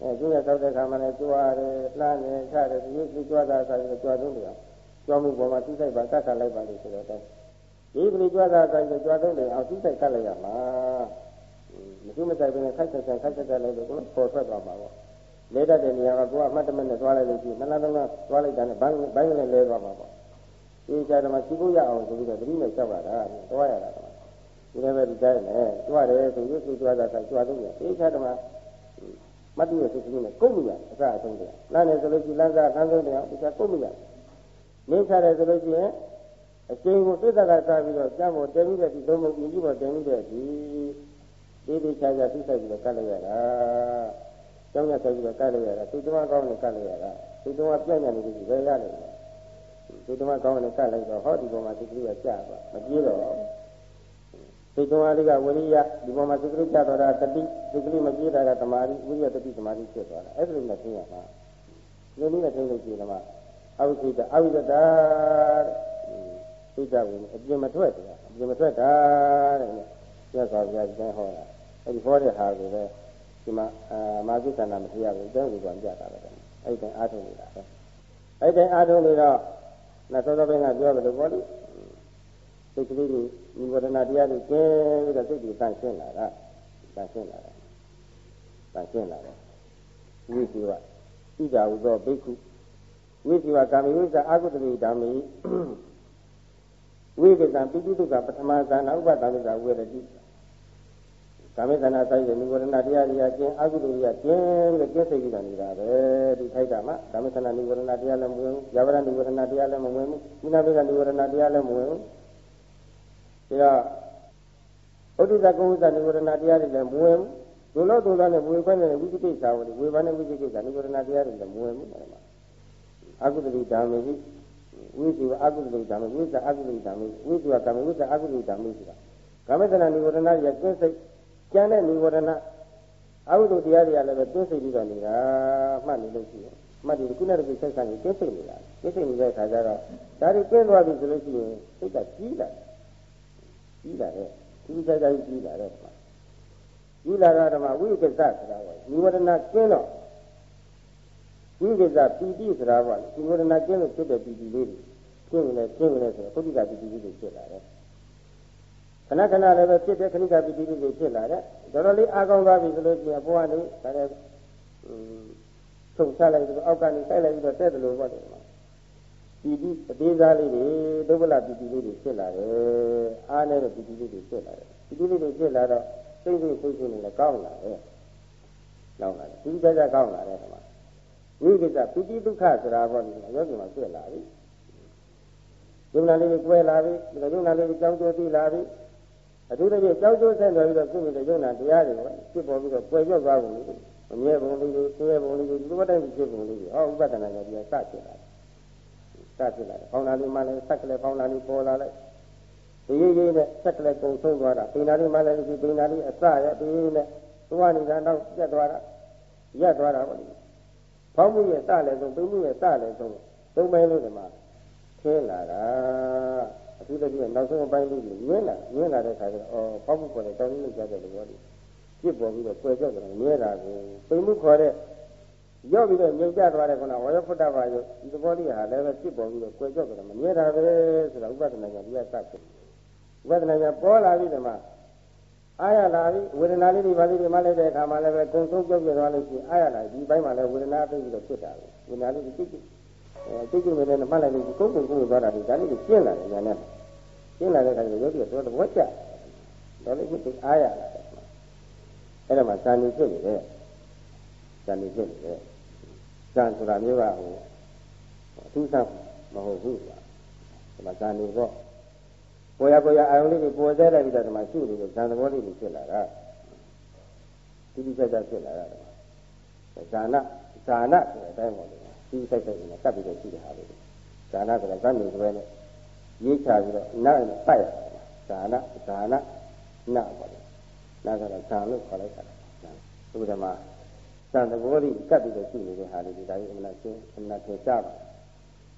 အဲကျင်းရသောက်တဲ့ခါမှလည်းကြွားတယ်လှမ်းတယ်ချတယ်ဒီလိုကြွားတာဆိုရင်ကြွားသုံးတယ်ကြွားမှုပေါ်မှာသိဆိုင်ပါကတ်ကလိုက်ပါလို့ဆိုတော့ဒီပရိကြွားတာဆိုရင်ကြွားသုံးတယ်အောင်သိဆိုင်ကတ်လိုက်ရမှာမရှိမဆိုင်ဘဲနဲ့ခိုက်ဆက်ဆက်ခိုက်ဆက်ဆက်လိုက်လို့ကိုယ်ပေါ်ထွက်သွားမှာပေါ့လဲတတ်တဲ့နေရာကကိုယ်ကအမှတ်တမဲ့နဲ့သွားလိုက်လို့ရှိရင်နှလားနှလားသွားလိုက်တာနဲ့ဘိုင်းဘိုင်းနဲ့လဲသွားမှာပေါ့ဒီကြတော့မှစီဖို့ရအောင်ဆိုပြီးတော့တတိနဲ့လျှောက်ရတာတွားရတာတော့ဒီလည်းပဲဒီတိုင်းနဲ့တွားတယ်ဆိုရွတ်ကြွားတာဆိုကြွားသုံးတယ်ဒီကြတော့မှ မတ်တိရဲ့စိတ်ကလေးနဲ့ကုန်မရအစအဆုံးတယ်လမ်းနေဆိုလို့ရှိရင်လမ်းစားလမ်းဆုံးတယ်ဒီကကုန်မရနေချတယ်ဆိုလို့ရှိရင်အချိန်ကိုသိတဲ့ကစားပြီးတော့ကြမ်းဖို့တည်ပြီးတဲ့ဒီလုံးမကြီးကြီးပေါ်တည်ပြီးတဲ့ဒီဒီဒီချာချာသိဆိုင်ပြီးတော့ကတ်လိုက်ရတာကျောင်းရဆိုင်ပြီးတော့ကတ်လိုက်ရတာသိတမကောင်းနဲ့ကတ်လိုက်ရတာသိတမပြည့်ညံနေပြီဘယ်ရလဲသိတမကောင်းနဲ့ကတ်လိုက်တော့ဟောဒီပေါ်မှာသိကလေးကကြာသွားမပြေတော့ သိတမလေးကဝိရိယဒီပေါ်မှာသိကလေးကြာသွားတာတတိသိကလေးမပြေတာကသမာဓိဝိရိယတတိသမာဓိဖြစ်သွားတာအဲ့ဒါလိုနဲ့သိရမှာဒီလိုနဲ့သိလို့ရှိရင်တော့အဝိသိတအဝိသတာသိကြဝင်အပြင်မထွက်တယ်အပြင်မထွက်တာတဲ့ကျက်သွားကြတယ်ဟောတာအဲ့ဒီဟောတဲ့ဟာကိုပဲဒီမှာအာမာသုတနာမထရဘူးအကျဉ်းကိုပြန်ကြတာပဲအဲ့ဒီတိုင်းအားထုတ်နေတာပဲအဲ့ဒီတိုင်းအားထုတ်နေတော့နောက်သောသောဘင်းကပြောတယ်လို့ပြောလို့ စိတ်ကလေးကြီးဒီဝဒနာတရားတွေကျဲပြီးတော့စိတ်တွေတန့်ရှင်းလာတာတန့်ရှင်းလာတာတန့်ရှင်းလာတယ်ဝိသုဝဣဒာဟုသောဘိက္ခုဝိသုဝကာမိဝိဇ္ဇအာဟုတတိဓမ္မိဝိကတံပိဋိတုကပထမဇာနာဥပဒမိကဝေရတိကာမေသနာဆိုင်တဲ့နိဝရဏတရားတွေကကျင်းအကုသိုလ်တွေကကျင်းပြီးကျင်းစိတ်ကြီးနေတာပဲဒီထိုက်တာမှကာမေသနာနိဝရဏတရားလည်းမဝင်ဘူးယာဝရနိဝရဏတရားလည်းမဝင်ဘူးကုဏဘေကနိဝရဏတရားလည်းမဝင်ဘူး ဒါတော့ဥဒိသကုဝိသနိဝရဏတရားတွေလည်းမဝင်ဘူးဒုလောဒုလောနဲ့ဝေခွင့်နဲ့ဝိသိကိစ္စဝေဝေဘာနဲ့ဝိသိကိစ္စနိဝရဏတရားတွေလည်းမဝင်ဘူးအဲ့မှာအကုသိုလ်ဓမ္မေဝိသုအကုသိုလ်ဓမ္မေဝိသအကုသိုလ်ဓမ္မေဝိသုကမ္မေဝိသအကုသိုလ်ဓမ္မေဆိုတာကာမေသနာနိဝရဏရဲ့ကျင့်စိတ်ကျန်တဲ့និဝရဏအဝိဒ္ဓတရားတွေကလည်းပဲတွင်းစိတ်ပြီးတော့နေတာမှတ်နေလို့ရှိရင်မှတ်ဒီခုနကတည်းကဆက်ဆံနေတွင်းစိတ်နေတာတွင်းစိတ်နေတဲ့အခါကျတော့ဒါတွေကျင်းသွားပြီဆိုလို့ရှိရင်စိတ်ကကြီးလာ ကြီးလာတယ်ကြီးကြကြကြီးလာတယ်ကြီးလာတော့ဓမ္မဝိကိစ္စဆိုတာကនិဝရဏကျင်းတော့ဝိကိစ္စပီတိဆိုတာကនិဝရဏကျင်းလို့ဖြစ်တဲ့ပီတိလေးတွေကျင်းနေကျင်းနေဆိုတော့သုတိကပီတိလေးတွေဖြစ်လာတယ်ခဏခဏလည်းပဲဖြစ်တဲ့ခဏကပိတိတွေဖြစ်လာတဲ့တော်တော်လေးအားကောင်းသွားပြီဆိုလို့ရှိရင်ဘဝနေဒါလည်းထုံချလိုက်ပြီးအောက်ကနေစိုက်လိုက်ပြီးတော့တက်တယ်လို့ပြောတယ် မှာပိတိအသေးစားလေးတွေဒုဗ္ဗလပိတိလေးတွေဖြစ်လာတယ်အားနဲ့ပိတိလေးတွေဖြစ်လာတယ်ပိတိလေးတွေဖြစ်လာတော့စိတ်စိတ်စိတ်စိတ်နဲ့ကောင်းလာတယ်ကောင်းလာတယ်ဒီကြကြကောင်းလာတယ်ဒီမှာဝိကိစ္စပိတိဒုက္ခဆိုတာပေါ့ဒီမှာယောဂီမှာဖြစ်လာပြီယုံနာလေးကိုကွဲလာပြီဒီလိုယုံနာလေးကိုကြောင်းကျိုးသိလာပြီအထူးသဖြင့်ကြောက်ကြိုးဆက်တော်ပြီးတော့ပြုနေတဲ့ယုံနာတရားတွေဖြစ်ပေါ်ပြီးတော့ပယ်ပြောက်သွားပုံလေးအမြဲပုံလေးတွေဆွဲပုံလေးတွေဒီလိုတိုင်းဖြစ်ပုံလေးတွေဟောဥပဒနာကတရားစဖြစ်လာတယ် စဖြစ်လာတယ်ဖောင်းလာလေးမှလည်းဆက်ကလေးဖောင်းလာလေးပေါ်လာလိုက်ဒီရေးရေးနဲ့ဆက်ကလေးပုံဆုံးသွားတာပိနာလေးမှလည်းဒီပိနာလေးအစရဒီရေးနဲ့သွားနေတာတော့ပြတ်သွားတာရက်သွားတာပေါ့ဖောင်းမှုရဲ့စလည်းဆုံးပိမှုရဲ့စလည်းဆုံးသုံးပိုင်းလို့ဒီမှာထင်းလာတာအထူးသဖြင့်နောက်ဆုံးအပိုင်းလေးကိုရင်းလာရင်းလာတဲ့ခါကျတော့အော်ပေါက်မှုခေါ်တဲ့တောင်းလို့ကြားတဲ့လူဘောလေးပြစ်ပေါ်ပြီးတော့ပွဲကြောက်တယ်ရဲတာကိုပိမှုခေါ်တဲ့ ရောက်ပြီးတော့မြုပ်ကျသွားတဲ့ခုနဝရဖုတ္တဘာယောဒီသဘောလေးဟာလည်းပဲပြစ်ပေါ်ပြီးတော့ပွဲကြောက်တယ်မမြဲတာပဲဆိုတာဥပဒနာကဒီကစဖြစ်ဥပဒနာကပေါ်လာပြီးတော့မှအာရလာပြီဝေဒနာလေးတွေပါလေးတွေမှလည်းတဲ့အခါမှလည်းပဲကုံဆုံးကြောက်ပြသွားလို့ရှိရင်အာရလာဒီဘက်မှာလည်းဝေဒနာသိပြီးတော့ဖြစ်တာပဲဝေဒနာလေးတွေကြည့်ကြည့်အဲကြည့်ကြည့်မယ်နဲ့မှတ်လိုက်လို့ကုန်းကုန်းကုန်းသွားတာဒီဒါလေးကိုရှင်းလာတယ်ညာနဲ့ရှင်းလာတဲ့အခါကျတော့ယောဂီကတော့သဘောကျတော်လေးကိုအားရလာတယ်အဲ့ဒါမှဇာနေဖြစ်နေတယ်ဇာနေဖြစ်နေတယ် ဇာဆိုတာမျိုးကဟိုအထူးဆောင်မဟုတ်ဘူးကွာဒီမှာဇာနေတော့ပေါ်ရပေါ်ရအာယုံလေးကိုပေါ်သေးလိုက်ပြီးတော့ဒီမှာရှုနေတဲ့ဇာသဘောလေးတွေဖြစ်လာတာတိတိကျကျဖြစ်လာတာဇာနာဇာနာဆိုတဲ့အတိုင်းပေါ့လေဒီစိုက်စိုက်နဲ့ကပ်ပြီးတော့ရှိတဲ့ဟာလေးဇာနာဆိုတာဇာနေတွဲနဲ့ရေးချပြီးတော့နာနဲ့ပတ်ရဇာနာဇာနာနာပေါ့လေနာကတော့ဇာလို့ခေါ်လိုက်တာသုဒ္ဓမှာ သံသဘောလေးကပ်ပြီးတော့ရှိနေတဲ့ဟာလေးဒီဒါကြီးအမှန်ရှင်းအမှန်ထင်ရှားပါ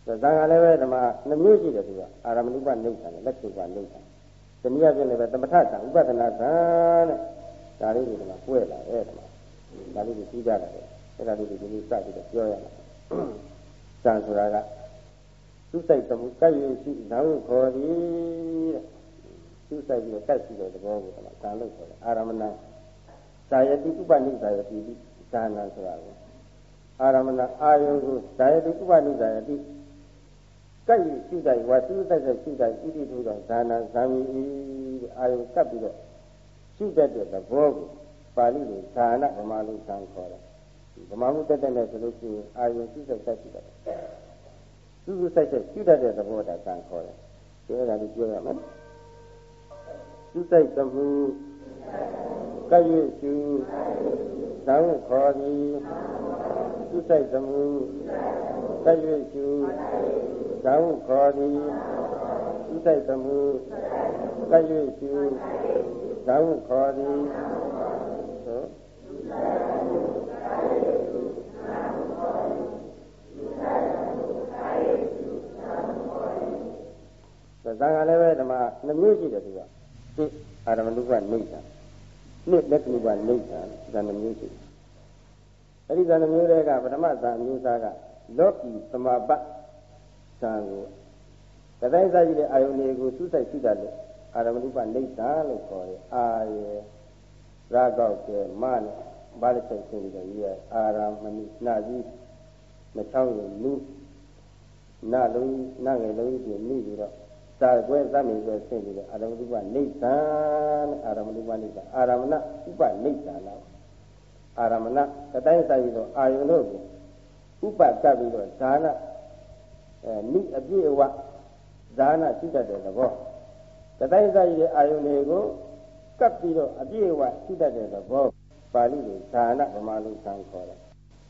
ဇာကလည်းပဲဓမ္မနှမျိုးရှိတယ်သူကအာရမဏုပနိဗ္ဗာန်နဲ့လက်ချုပ်ပနိဗ္ဗာန်တနည်းအားဖြင့်လည်းသမထကံဥပဒနာကံတဲ့ဒါလေးတွေဓမ္မပွဲလာတယ်ဓမ္မဒါလေးတွေပြီးကြတယ်အဲ့ဒါလေးဒီနေ့စပြီးတော့ပြောရမှာဇံဆိုတာကသူ့စိတ်တမှုကပ်ရရှိဇံကိုခေါ်သည်တဲ့သူ့စိတ်ပြီးတော့ကပ်ရှိတဲ့သဘောကိုဇံလို့ခေါ်တယ်အာရမဏဇာယတိဥပနိဇာယတိ ဇာနာဆိုတာကိုအာရမဏအာယုကိုဇာယတိဥပနိဇာယတိကပ်ရရှိတဲ့ဝါသူ့စိတ်စိတ်ရှိတဲ့ဣတိထုတော်ဇာနာဇာမီတဲ့အာယုကပ်ပြီးတော့ရှိတတ်တဲ့သဘောကိုပါဠိလိုဇာနာဗမာလိုဇံခေါ်တယ်ဗမာမှုတက်တဲ့နဲ့ဆိုလို့ရှိရင်အာယုရှိစိတ်ရှိတယ်သူ့သူဆိုင်ဆိုင်ရှိတတ်တဲ့သဘောတာကံခေါ်တယ်။ဒီအဲ့ဒါလေးပြောရမယ်။သူဆိုင်သမှုကရွေ့ရှု သံခေါ်သည်သူဆိုင်သမှုကရွေ့ရှုသံခေါ်သည်သူဆိုင်သမှုကရွေ့ရှုသံခေါ်သည်ဇာကလည်းပဲဓမ္မနှမျိုးရှိတယ်သူကသိအာရမဏုပနိစ္စနှစ်လက္ခဏုပနိစ္စဇာနှမျိုးရှိတယ်အဲ့ဒီဇာနှမျိုးတွေကပထမဇာမျိုးစားကလောကီသမာပတ်ဇာကိုတတိုင်းစားကြည့်တဲ့အာယုန်တွေကိုစူးစိုက်ရှိတတ်လို့အာရမဏုပနိစ္စလို့ခေါ်တယ်အာရေရာကောက်ကျဲမနဲ့ဘာလို့ချက်ရှင်းပြီးတော့ရေးရအာရမဏိနာကြီးမချောင်းရင်လူနာလုံးနာငယ်လုံးကြီးပြင်မိပြီးတော့ သာကွဲသတ်နေပဲဆင့်ပြီးတော့အာရမဏုပနိစ္စအာရမဏုပနိစ္စအာရမဏဥပနိစ္စလားအာရမဏတတိုင်းစာပြီးတော့အာယုန်တို့ကိုဥပကပ်ပြီးတော့ဇာနာအဲနိအပြည့်အဝဇာနာရှိတတ်တဲ့သဘောတတိုင်းစာပြီးတဲ့အာယုန်တွေကိုကပ်ပြီးတော့အပြည့်အဝရှိတတ်တဲ့သဘောပါဠိလိုဇာနာဗမာလိုဆံခေါ်တယ်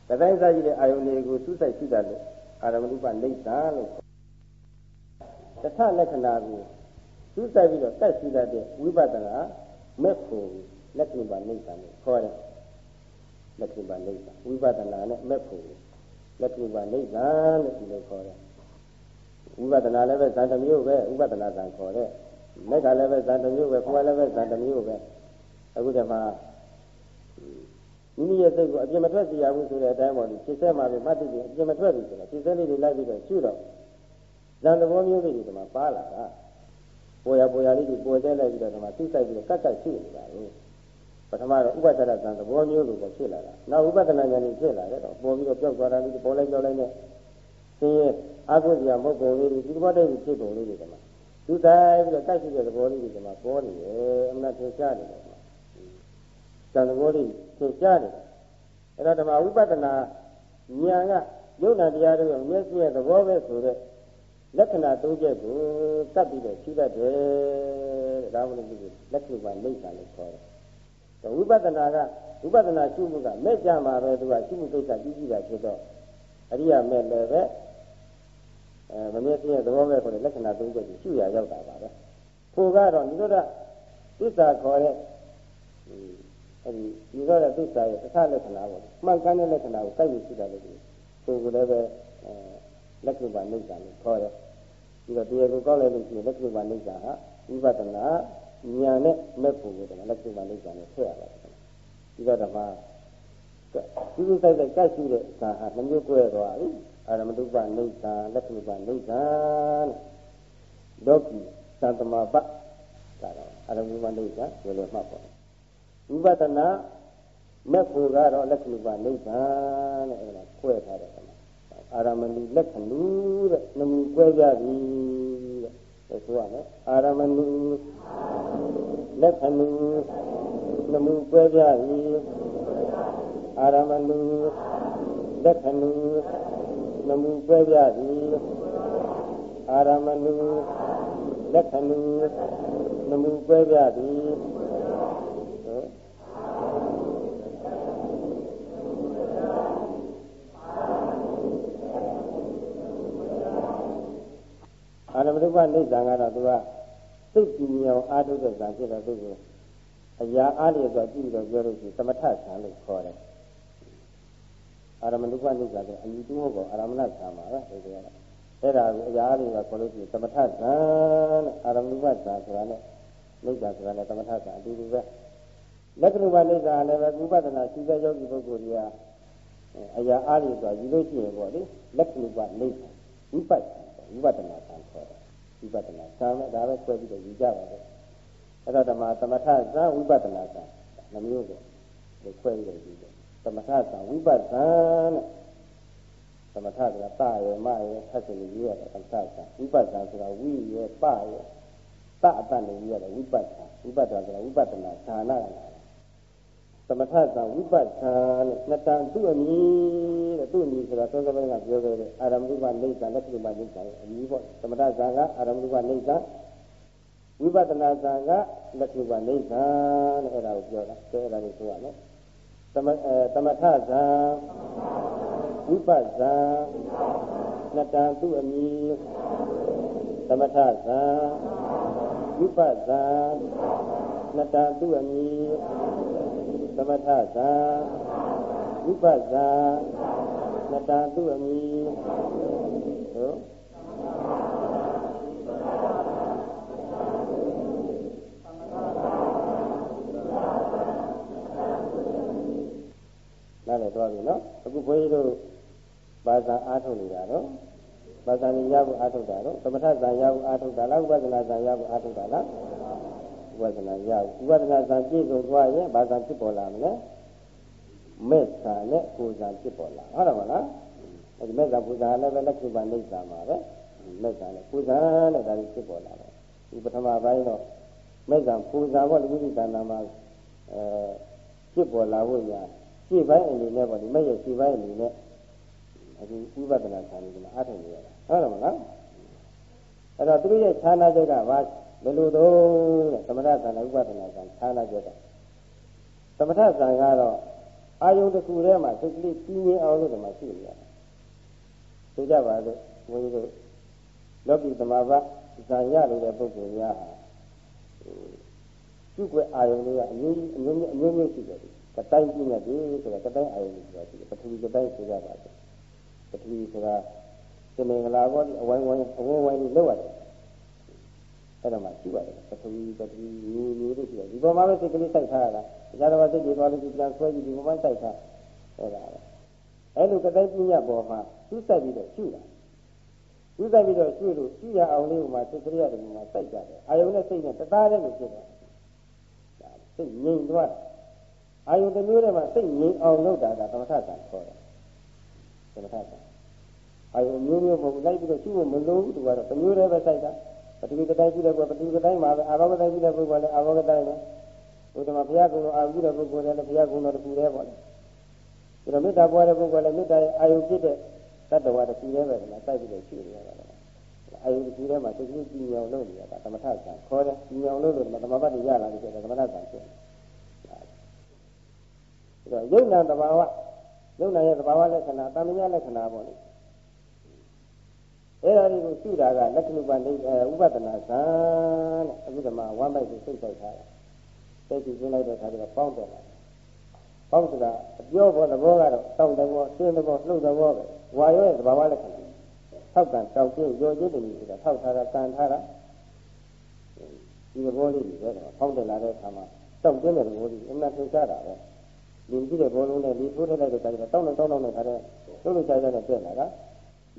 တတိုင်းစာပြီးတဲ့အာယုန်တွေကိုသူ့ဆိုင်ရှိတတ်လို့အာရမဏုပနိစ္စလို့ တထလက္ခဏာကိုသူစိုက်ပြီးတော့တက်ရှိတတ်တဲ့ဝိပဿနာမဲ့ဖို့လက္ခဏာနိစ္စလို့ခေါ်တယ်လက္ခဏာနိစ္စဝိပဿနာနဲ့မဲ့ဖို့လက္ခဏာနိစ္စလို့ဒီလိုခေါ်တယ်ဝိပဿနာလည်းပဲဇာတမျိုးပဲဥပဒနာဇာခေါ်တယ်မက်ကလည်းပဲဇာတမျိုးပဲခွာလည်းပဲဇာတမျိုးပဲအခုတည်းမှာမိမိရဲ့စိတ်ကိုအပြစ်မထွက်စီရဘူးဆိုတဲ့အတိုင်းပေါ်ဒီဖြစ်စဲမှာပဲမှတ်သိပြီးအပြစ်မထွက်ဘူးဆိုတော့ဖြစ်စဲလေးတွေလိုက်ပြီးတော့ရှုတော့ ဇန်သဘောမျိုးလေးတွေဒီမှာပါလာတာပေါ်ရပေါ်ရလေးတွေပေါ်သေးလိုက်ပြီးတော့ဒီမှာသိဆိုင်ပြီးတော့ကတ်ကတ်ရှိနေတာလေပထမတော့ဥပဒနာဇန်သဘောမျိုးလိုပဲဖြစ်လာတာနောက်ဥပဒနာဉာဏ်ကြီးဖြစ်လာတယ်တော့ပေါ်ပြီးတော့ပြောက်သွားတာလေးပေါ်လိုက်ပြောက်လိုက်နဲ့သင်ရဲ့အာဟုဇရာမဟုတ်ပုံလေးတွေဒီဘောတိတ်ဖြစ်ပုံလေးတွေဒီမှာသူတိုင်းပြီးတော့ကတ်ရှိတဲ့သဘောလေးတွေဒီမှာပေါ်နေတယ်အမှန်ထင်ရှားနေတယ်ဇန်သဘောလေးထင်ရှားနေတယ်အဲ့တော့ဓမ္မဝိပဿနာဉာဏ်ကယုံနာတရားတွေရဲ့မျက်စိရဲ့သဘောပဲဆိုတဲ့ လက္ခဏာ၃ချက်ကိုတတ်ပြီးတော့ရှိတတ်တယ်ဒါမှမဟုတ်လက္ခဏာလိမ့်တာလို့ခေါ်တယ်ဝိပဿနာကဝိပဿနာရှုမှုကမဲ့ကြမှာပဲသူကရှုမှုကိစ္စကြီးကြီးတာဖြစ်တော့အရိယာမဲ့လည်းပဲအဲမမြဲပြည့်သဘောပဲခေါ်တဲ့လက္ခဏာ၃ချက်ကိုရှုရရောက်တာပါပဲဖိုကတော့နိရောဓသစ္စာခေါ်တဲ့အဲဒီနိရောဓသစ္စာရဲ့အထလက္ခဏာပေါ့မှန်ကန်တဲ့လက္ခဏာကိုစိုက်ယူရှိတာလို့ဆိုကိုလည်းပဲအဲလက္ခဏာနိစ္စလို့ခေါ်တယ် ပြီးတော့တရားကိုကောက်လိုက်လို့ရှိရင်လက္ခဏာနိစ္စဟာဝိပဿနာဉာဏ်နဲ့မဲ့ဖို့ကိုတည်းလက္ခဏာနိစ္စနဲ့ထည့်ရပါတယ်ပြီးတော့ဓမ္မဒီလိုစိုက်တဲ့ကြိုက်ရှိတဲ့ဇာဟာနှမျိုးကွဲသွားပြီအာရမတုပနိစ္စလက္ခဏာနိစ္စလောကီသံတမပဒါတော့အာရမတုပနိစ္စဘယ်လိုမှတ်ပါဝိပဿနာမဲ့ဖို့ကတော့လက္ခဏာနိစ္စနဲ့အဲ့ဒါခွဲထားတယ် အာရမဏုလက္ခဏုတဲ့နမူကွဲကြပြီတဲ့ဆိုရမယ်အာရမဏုလက္ခဏုနမူကွဲကြပြီအာရမဏုလက္ခဏုနမူကွဲကြပြီအာရမဏုလက္ခဏုနမူကွဲကြပြီအာ ရမတုပနိစ္စံကတော့သူကစိတ်ကြည်မြောင်အားထုတ်တဲ့ဇာဖြစ်တော့သူကအရာအားလျော်စွာကြည့်ပြီးတော့ပြောလို့ရှိရင်သမထဆံလို့ခေါ်တယ်အာရမတုပနိစ္စကအယူတူဟုတ်ကောအာရမဏဆံပါပဲဒီကအဲ့ဒါကိုအရာအားလျော်စွာခေါ်လို့ရှိရင်သမထဆံနဲ့အာရမတုပဆံဆိုတာနဲ့နိစ္စဆိုတာနဲ့သမထဆံအတူတူပဲလက္ခဏာနိစ္စလည်းပဲဥပဒနာရှိတဲ့ယောဂီပုဂ္ဂိုလ်ကြီးကအရာအားလို့ဆိုတာယူလို့ရှိရင်ပေါ့လေလက္ခဏုပနေဝိပတ်ဝိပဿနာဆံခေါ်တယ် ဝိပဿနာဆံနဲ့ဒါပဲဆွဲပြီးတော့ယူကြပါပဲအဲ့တော့ဓမ္မသမထဇံဝိပဿနာဆံနှမျိုးပဲဒီဆွဲပြီးတော့ယူတယ်သမထဇံဝိပဿနာနဲ့သမထဆိုတာပရယ်မရယ်ထပ်စီယူရတယ်သမထဇံဝိပဿနာဆိုတာဝိရယ်ပရယ်တအတ္တနေယူရတယ်ဝိပဿနာဝိပဿနာဆိုတာဝိပဿနာဌာနကလာသ မထသဝိပဿနာနဲ့နှစ်တန်သူ့အမည်တဲ့သူ့အမည်ဆိုတာသောသောပိုင်းကပြောခဲ့တဲ့အာရမဏုပနေသလက်ခုပနေသရဲ့အမည်ပေါ့သမထဇာကအာရမဏုပနေသဝိပဿနာဇာကလက်ခုပနေသတဲ့အဲ့ဒါကိုပြောတာအဲအဲ့ဒါကိုဆိုရမယ်သမအဲသမထဇာဝိပဿနာနှစ်တန်သူ့အမည်သမထဇာဝိပဿနာနှစ်တန်သူ့အမည် သမထသာဝိပဿနာနတန်သူအမိဟုတ်နားလည်သွားပြီနော်အခုဘုန်းကြီးတို့ဘာသာအားထုတ်နေတာတော့ဘာသာဉာဏ်ရဖို့အားထုတ်တာတော့သမထဇာရဖို့အားထုတ်တာလားဥပဒနာဇာရဖို့အားထုတ်တာလား ဝဒနာရဝိပဿနာဇာပြည့်စုံသွားရင်ဘာသာဖြစ်ပေါ်လာမလဲမဲ့ဇာနဲ့ပူဇာဖြစ်ပေါ်လာဟုတ်တယ်မလားအဲဒီမဲ့ဇာပူဇာလည်းပဲလက်ခုပါနေဇာမှာပဲမဲ့ဇာနဲ့ပူဇာနဲ့ဒါကြီးဖြစ်ပေါ်လာတယ်ဒီပထမပိုင်းတော့မဲ့ဇာပူဇာဘောလူကြီးတဏ္ဍာမှာအဲဖြစ်ပေါ်လာဖို့ညာရှေ့ပိုင်းအနေနဲ့ပေါ့ဒီမဲ့ရဲ့ရှေ့ပိုင်းအနေနဲ့အခုဝိပဿနာဆံနေမှာအားထုတ်နေရတာဟုတ်တယ်မလားအဲ့တော့သူတို့ရဲ့ဌာနချက်ကဘာ ဘယ်လိုတော့တဲ့သမထဇာနာဥပဒနာဇာဌာနကျက်သမထဇာကတော့အာယုန်တစ်ခုထဲမှာစိတ်ကလေးကြီးငင်းအောင်လို့ဒီမှာရှိနေရတယ်ဆိုကြပါစို့ဘုန်းကြီးတို့လောကီသမာဘဇာရလို့တဲ့ပုဂ္ဂိုလ်များဟာသူ့ကွယ်အာယုန်တွေကအမျိုးအမျိုးအမျိုးမျိုးရှိတယ်ကတိုင်းပြနေတယ်ဆိုတော့ကတိုင်းအာယုန်တွေဆိုတာရှိတယ်ပထဝီကတိုင်းဆိုကြပါစို့ပထဝီဆိုတာသင်္င်္ဂလာဘောဒီအဝိုင်းဝိုင်းအဝိုင်းဝိုင်းလေးလောက်ရတယ် အဲ့ဒါမှရှိပါတယ်ပထဝီပထဝီမျိုးမျိုးတွေရှိတယ်ဒီပေါ်မှာပဲစိတ်ကလေးစိုက်ထားရတာတရားတော်စိတ်တွေသွားလို့ပြန်ဆွဲကြည့်ဒီပေါ်မှာစိုက်ထားအဲ့ဒါပဲအဲ့လိုကတိပညာပေါ်မှာသူ့စိုက်ပြီးတော့ရှုတာသူ့စိုက်ပြီးတော့ရှုလို့ရှုရအောင်လေးမှာစိတ်ကလေးရတယ်မှာစိုက်ကြတယ်အာယုန်နဲ့စိတ်နဲ့တသားတည်းကိုဖြစ်တယ်စိတ်ငြိမ်သွားအာယုန်တစ်မျိုးတည်းမှာစိတ်ငြိမ်အောင်လုပ်တာကသမထဆံခေါ်တယ်သမထဆံအာယုန်မျိုးမျိုးပုံလိုက်ပြီးတော့ရှုဖို့မလိုဘူးသူကတော့တစ်မျိုးတည်းပဲစိုက်တာ ပထဝီကတိုင်းပြုတဲ့ပုဂ္ဂိုလ်ပထဝီကတိုင်းမှာပဲအာဘောကတိုင်းပြုတဲ့ပုဂ္ဂိုလ်လည်းအာဘောကတိုင်းပဲဘုရားမှာဘုရားကုံတော်အာပြုတဲ့ပုဂ္ဂိုလ်လည်းဘုရားကုံတော်တစ်ခုတည်းပေါ့လေဒါမေတ္တာပွားတဲ့ပုဂ္ဂိုလ်လည်းမေတ္တာရဲ့အာယုဖြစ်တဲ့တတ္တဝါတစ်ခုတည်းပဲလားစိုက်ပြီးတော့ရှိနေရတာအာယုတစ်ခုတည်းမှာသိချင်းကြည်ညောင်လို့နေရတာသမထဆံခေါ်တယ်ကြည်ညောင်လို့လို့သမဘတ်ရလာပြီဆိုတော့သမထဆံဖြစ်တယ်ဒါယုံနာတဘာဝယုံနာရဲ့တဘာဝလက္ခဏာတမညာလက္ခဏာပေါ့လေ အဲ့ဒါတွေကိုရှုတာကလက္ခဏုပနိဥပဒနာသံတဲ့အခုဒီမှာဝမ်းပိုက်ကိုစိတ်ဆိုင်ထားတယ်စိတ်ကြည့်ပြလိုက်တဲ့အခါကျတော့ပေါင်းတယ်လာပေါင်းတာအပြောဘောသဘောကတော့တောက်တဲ့ဘောဆင်းတဲ့ဘောလှုပ်တဲ့ဘောပဲဝါရောရဲ့သဘာဝလက္ခဏာထောက်ကံတောက်ကျင်းရောကျင်းတယ်ဆိုတာထောက်ထားတာကံထားတာဒီသဘောလေးတွေပဲတော့ပေါင်းတယ်လာတဲ့အခါမှာတောက်ကျင်းတဲ့သဘောလေးအမှန်ထင်ရှားတာပဲဒီကြည့်တဲ့ဘောလုံးနဲ့ဒီထိုးထည့်လိုက်တဲ့အခါကျတော့တောက်နဲ့တောက်နဲ့ထားတဲ့လှုပ်လို့ကြိုက်တဲ့ပြက်လာတာ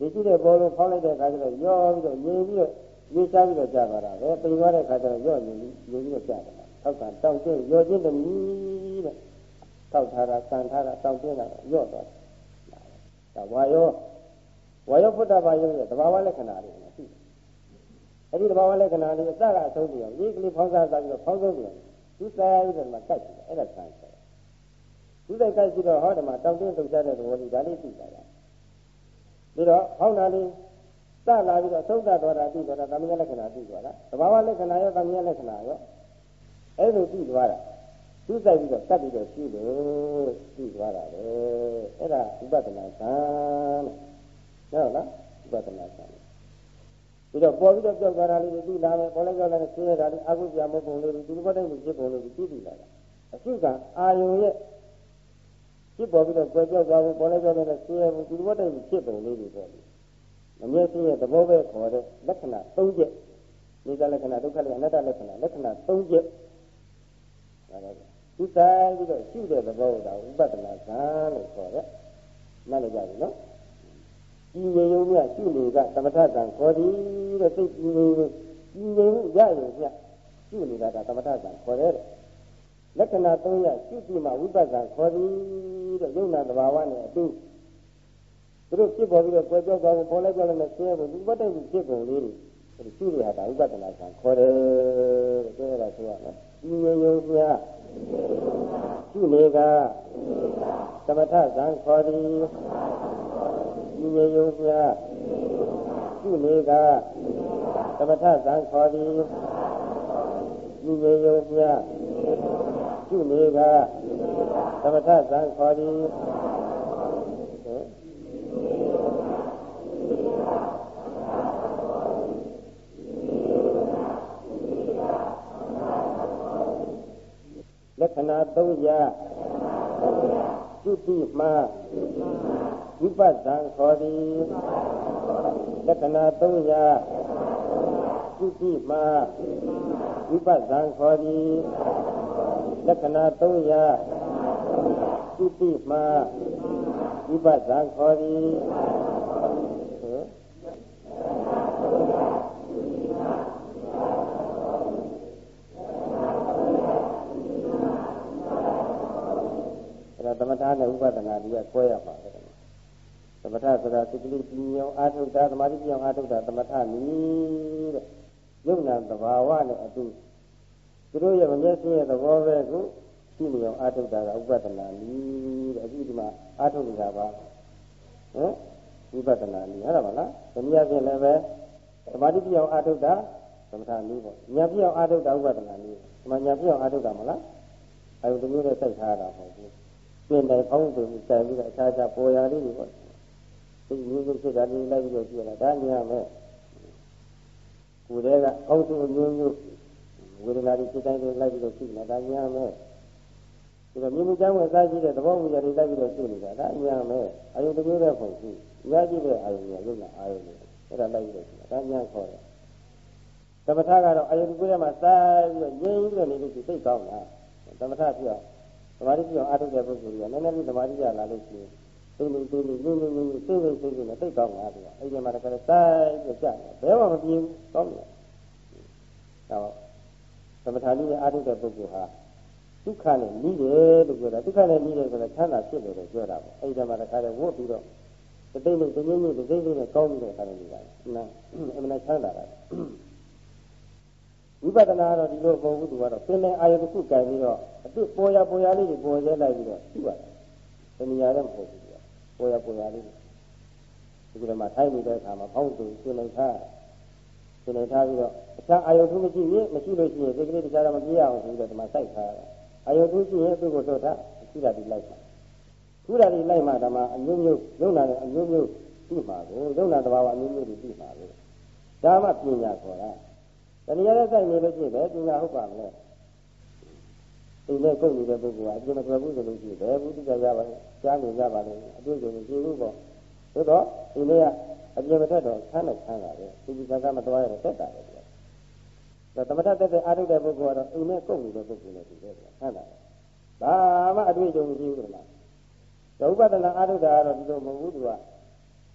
ဒီရှိတဲ့ဘောလုံးဖောက်လိုက်တဲ့အခါကျတော့ရောပြီးတော့ငြိမ်ပြီးတော့ရေးချပြီးတော့ကြာသွားတာပဲပိန်သွားတဲ့အခါကျတော့ရော့နေပြီးရေးပြီးတော့ကြာတာထောက်ကတောင်းကျရော့ချင်းတမီးတဲ့ထောက်ထားတာကန်ထားတာတောင်းကျတာရော့သွားတယ်ဒါဝါယောဝါယောဖုဒ္ဓဘာယောရဲ့သဘာဝလက္ခဏာတွေရှိတယ်အဲ့ဒီသဘာဝလက္ခဏာတွေအစကအဆုံးပြီးအောင်ဒီကလေးဖောင်းစားစားပြီးတော့ဖောင်းဆုံးပြီးအောင်သူစားပြီးတော့မှကတ်ကြည့်တယ်အဲ့ဒါဆန်းတယ်သူစိတ်ကတ်ကြည့်တော့ဟောဒီမှာတောင်းတင်းထုတ်ချတဲ့သဘောကြီးဒါလေးသိတာလား ပြီးတော့ဟောင်းတာလေးစလာပြီးတော့သုံးသတော်တာပြီးတော့သမယလက္ခဏာပြီးသွားတာသဘာဝလက္ခဏာရောသမယလက္ခဏာရောအဲ့လိုပြီးသွားတာသူစိုက်ပြီးတော့စပ်ပြီးတော့ရှိလို့ပြီးသွားတာပဲအဲ့ဒါဥပဒနာသံတဲ့ဟုတ်လားဥပဒနာသံပြီးတော့ပေါ်ပြီးတော့ကြောက်ကြတာလေးပြီးလာမယ်ပေါ်လိုက်ကြောက်လာတဲ့ဆင်းရဲတာလေးအကုပြမပုံလေးဒီလိုပတ်တိုင်းကိုဖြစ်ပုံလေးပြီးပြီးလာတာအရှိကအာယုံရဲ့ ဖြစ်ပေါ်ပြီးတော့ကြွယ်ပြောက်သွားဖို့ပေါ်လိုက်ပြောက်တဲ့ဆင်းရဲမှုဒီလိုတည်းဖြစ်ပုံလေးတွေပေါ့လေမမြဲဆင်းရဲသဘောပဲခေါ်တဲ့လက္ခဏာ၃ချက်နေကလက္ခဏာဒုက္ခလက္ခဏာအနတ္တလက္ခဏာလက္ခဏာ၃ချက်ဒါလည်းသူတိုင်းပြီးတော့ရှုတဲ့သဘောကဥပဒနာဇာလို့ခေါ်တယ်နားလည်ကြပြီနော်ကြီးငြိမ်ရုံမြရှုနေကသမထကံခေါ်သည်တဲ့စိတ်ကြီးငြိမ်ကြီးငြိမ်ရရုံမြရှုနေတာကသမထကံခေါ်တယ် လက္ခဏာ၃ရရှုပြီးမှဝိပဿနာခေါ်သည်တဲ့ယုံနာတဘာဝနဲ့အတူသူတို့ဖြစ်ပေါ်ပြီးတော့ကြွကြောက်သွားဖို့ပေါ်လိုက်ကြလို့နဲ့ဆင်းရဲဖို့ဒီဘတ်တိုက်ဖြစ်ပုံလေးတွေရှုရတာဝိပဿနာကံခေါ်တယ်တဲ့ဒါဆိုရမယ်ကြီးငြိမ်ရုံမြရှုနေကသမထကံခေါ်သည်ဤရေယုံပြရှုနေကသမထသံခေါ်သည်ဤရေယုံပြ ရှုနေကသမထသံခေါ်သည်လက္ခဏာ၃ရာသုတိမှဝိပဿနာခေါ်သည်လက္ခဏာ၃ရာသုတိမှဝိပဿနာခေါ်သည် လက္ခဏာ၃ရာသုတိမှဝိပဿနာခေါ်သည်သမထနဲ့ဥပဒနာတွေကဆွဲရပါပဲသမထဆိုတာစိတ်ကလေးပြင်းအောင်အာထုတ်တာသမာဓိပြင်းအောင်အာထုတ်တာသမထနည်းတဲ့ယုံနာသဘာဝနဲ့အတူ သူတို့ရဲ့မမျက်စိရဲ့သဘောပဲကိုရှိနေအောင်အာထုတ်တာကဥပဒနာနည်းတဲ့အခုဒီမှာအာထုတ်နေတာပါဟမ်ဝိပဿနာနည်းဟုတ်တယ်မလား။သမီးအပြင်လည်းပဲသမာဓိပြအောင်အာထုတ်တာသမထနည်းပေါ့။ညာပြအောင်အာထုတ်တာဥပဒနာနည်း။ဒီမှာညာပြအောင်အာထုတ်တာမလား။အဲဒီလိုမျိုးနဲ့စိုက်ထားတာမဟုတ်ဘူးပြင်တယ်ဖောင်းသူတိုင်ပြီးတော့အခြားခြားပေါ်ရလေးတွေပေါ့ဒီမျိုးမျိုးဖြစ်တာလေးလိုက်ပြီးတော့ကြည့်ရတာဒါညာမဲ့ကိုယ်တည်းကအောက်သူမျိုးမျိုး ဝေဒနာတွေဖြစ်တိုင်းတွေလိုက်ပြီးတော့ကြည့်နေတာဒါညာမဲ့ဒီတော့မြင်မှုကြောင်းဝင်စားကြည့်တဲ့သဘောဝိညာဉ်တွေလိုက်ပြီးတော့ကြည့်နေတာဒါညာမဲ့အာယုတစ်မျိုးတည်းပုံရှိညာကြည့်တဲ့အာယုကရုပ်နာအာယုတွေအဲ့ဒါလိုက်ပြီးတော့ကြည့်တာဒါညာခေါ်တယ်သမထကတော့အာယုတစ်ခုထဲမှာစားပြီးတော့ငြိမ်းပြီးတော့နေလို့ရှိသိကောင်းတာသမထပြအောင်သမာဓိပြောင်းအားထုတ်တဲ့ပုဂ္ဂိုလ်ကနည်းနည်းလေးသမာဓိရလာလို့ရှိရင်သိနေသိနေညင်းညင်းညင်းသိသိသိသိနဲ့သိကောင်းလာပြီအဲ့ဒီမှာတကယ်စိုက်ပြကြတယ်ဘယ်မှမပြေဘူးကောင်းတယ်တော့ သမထာနည်းနဲ့အားထုတ်တဲ့ပုဂ္ဂိုလ်ဟာဒုက္ခနဲ့နီးတယ်လို့ပြောတာဒုက္ခနဲ့နီးတယ်ဆိုတော့ချမ်းသာဖြစ်တယ်လို့ပြောတာပေါ့အဲ့ဒီမှာတခါတည်းဝတ်ပြီးတော့တသိမ့်နဲ့တငင်းကြီးတသိမ့်လေးနဲ့ကောင်းပြီးတော့ခါတယ်နေတာနာအမှန်ချမ်းသာတာဝိပဿနာကတော့ဒီလိုမဟုတ်ဘူးသူကတော့သင်တဲ့အာယုတစ်ခုကြိုင်ပြီးတော့အစ်ပေါ်ရပေါ်ရလေးတွေပေါ်ရဲလိုက်ပြီးတော့ရှိပါတယ်။တဏှာလည်းမဟုတ်ဘူးသူကပေါ်ရပေါ်ရလေးတွေဒီကမှာထိုင်နေတဲ့အခါမှာဖောင်းသူရှင်လိုက်ထား ရှင်လိုက်ထားပြီးတော့အခြားအာယုထုမရှိရင်မရှိလို့ရှိရင်ဒီကလေးတရားတော့မပြေးအောင်ဆိုပြီးတော့ဒီမှာစိုက်ထားတာ။အာယုထုရှိရင်သူ့ကိုသုတ်ထားရှိတာဒီလိုက်ပါ။ခုတာဒီလိုက်မှဓမ္မအမျိုးမျိုးယုံနာတဲ့အမျိုးမျိုးသိပါကိုယုံနာတဘာဝအမျိုးမျိုးတွေသိပါကိုဒါမှပညာခေါ်တာ။တဏှာနဲ့စိုက်နေလို့ရှိရင်ပဲပညာဟုတ်ပါမလဲဒီနဲ့ကုန်နေတဲ့ပုဂ္ဂိုလ်ကအပြည့်မထွက်ဘူးဆိုလို့ရှိရင်ဘယ်ဘုဒ္ဓကြရပါလဲကြားနေကြပါလိမ့်မယ်အတွေ့အကြုံမရှိဘူးပေါ့သို့တော့ဒီနေ့က အပြည့်မထွက်တော့ဆန်းနဲ့ဆန်းတာပဲဒီဒီကကမတော်ရတဲ့သက်တာပဲဒါသမထတက်တဲ့အာရုံတဲ့ပုဂ္ဂိုလ်ကတော့အိမ်နဲ့ကုန်နေတဲ့ပုဂ္ဂိုလ်နဲ့ဒီလိုဆန်းတာဘာမှအတွေ့အကြုံမရှိဘူးလားဒုပဒနာအာရုံတာကတော့ဒီလိုမဟုတ်ဘူးသူက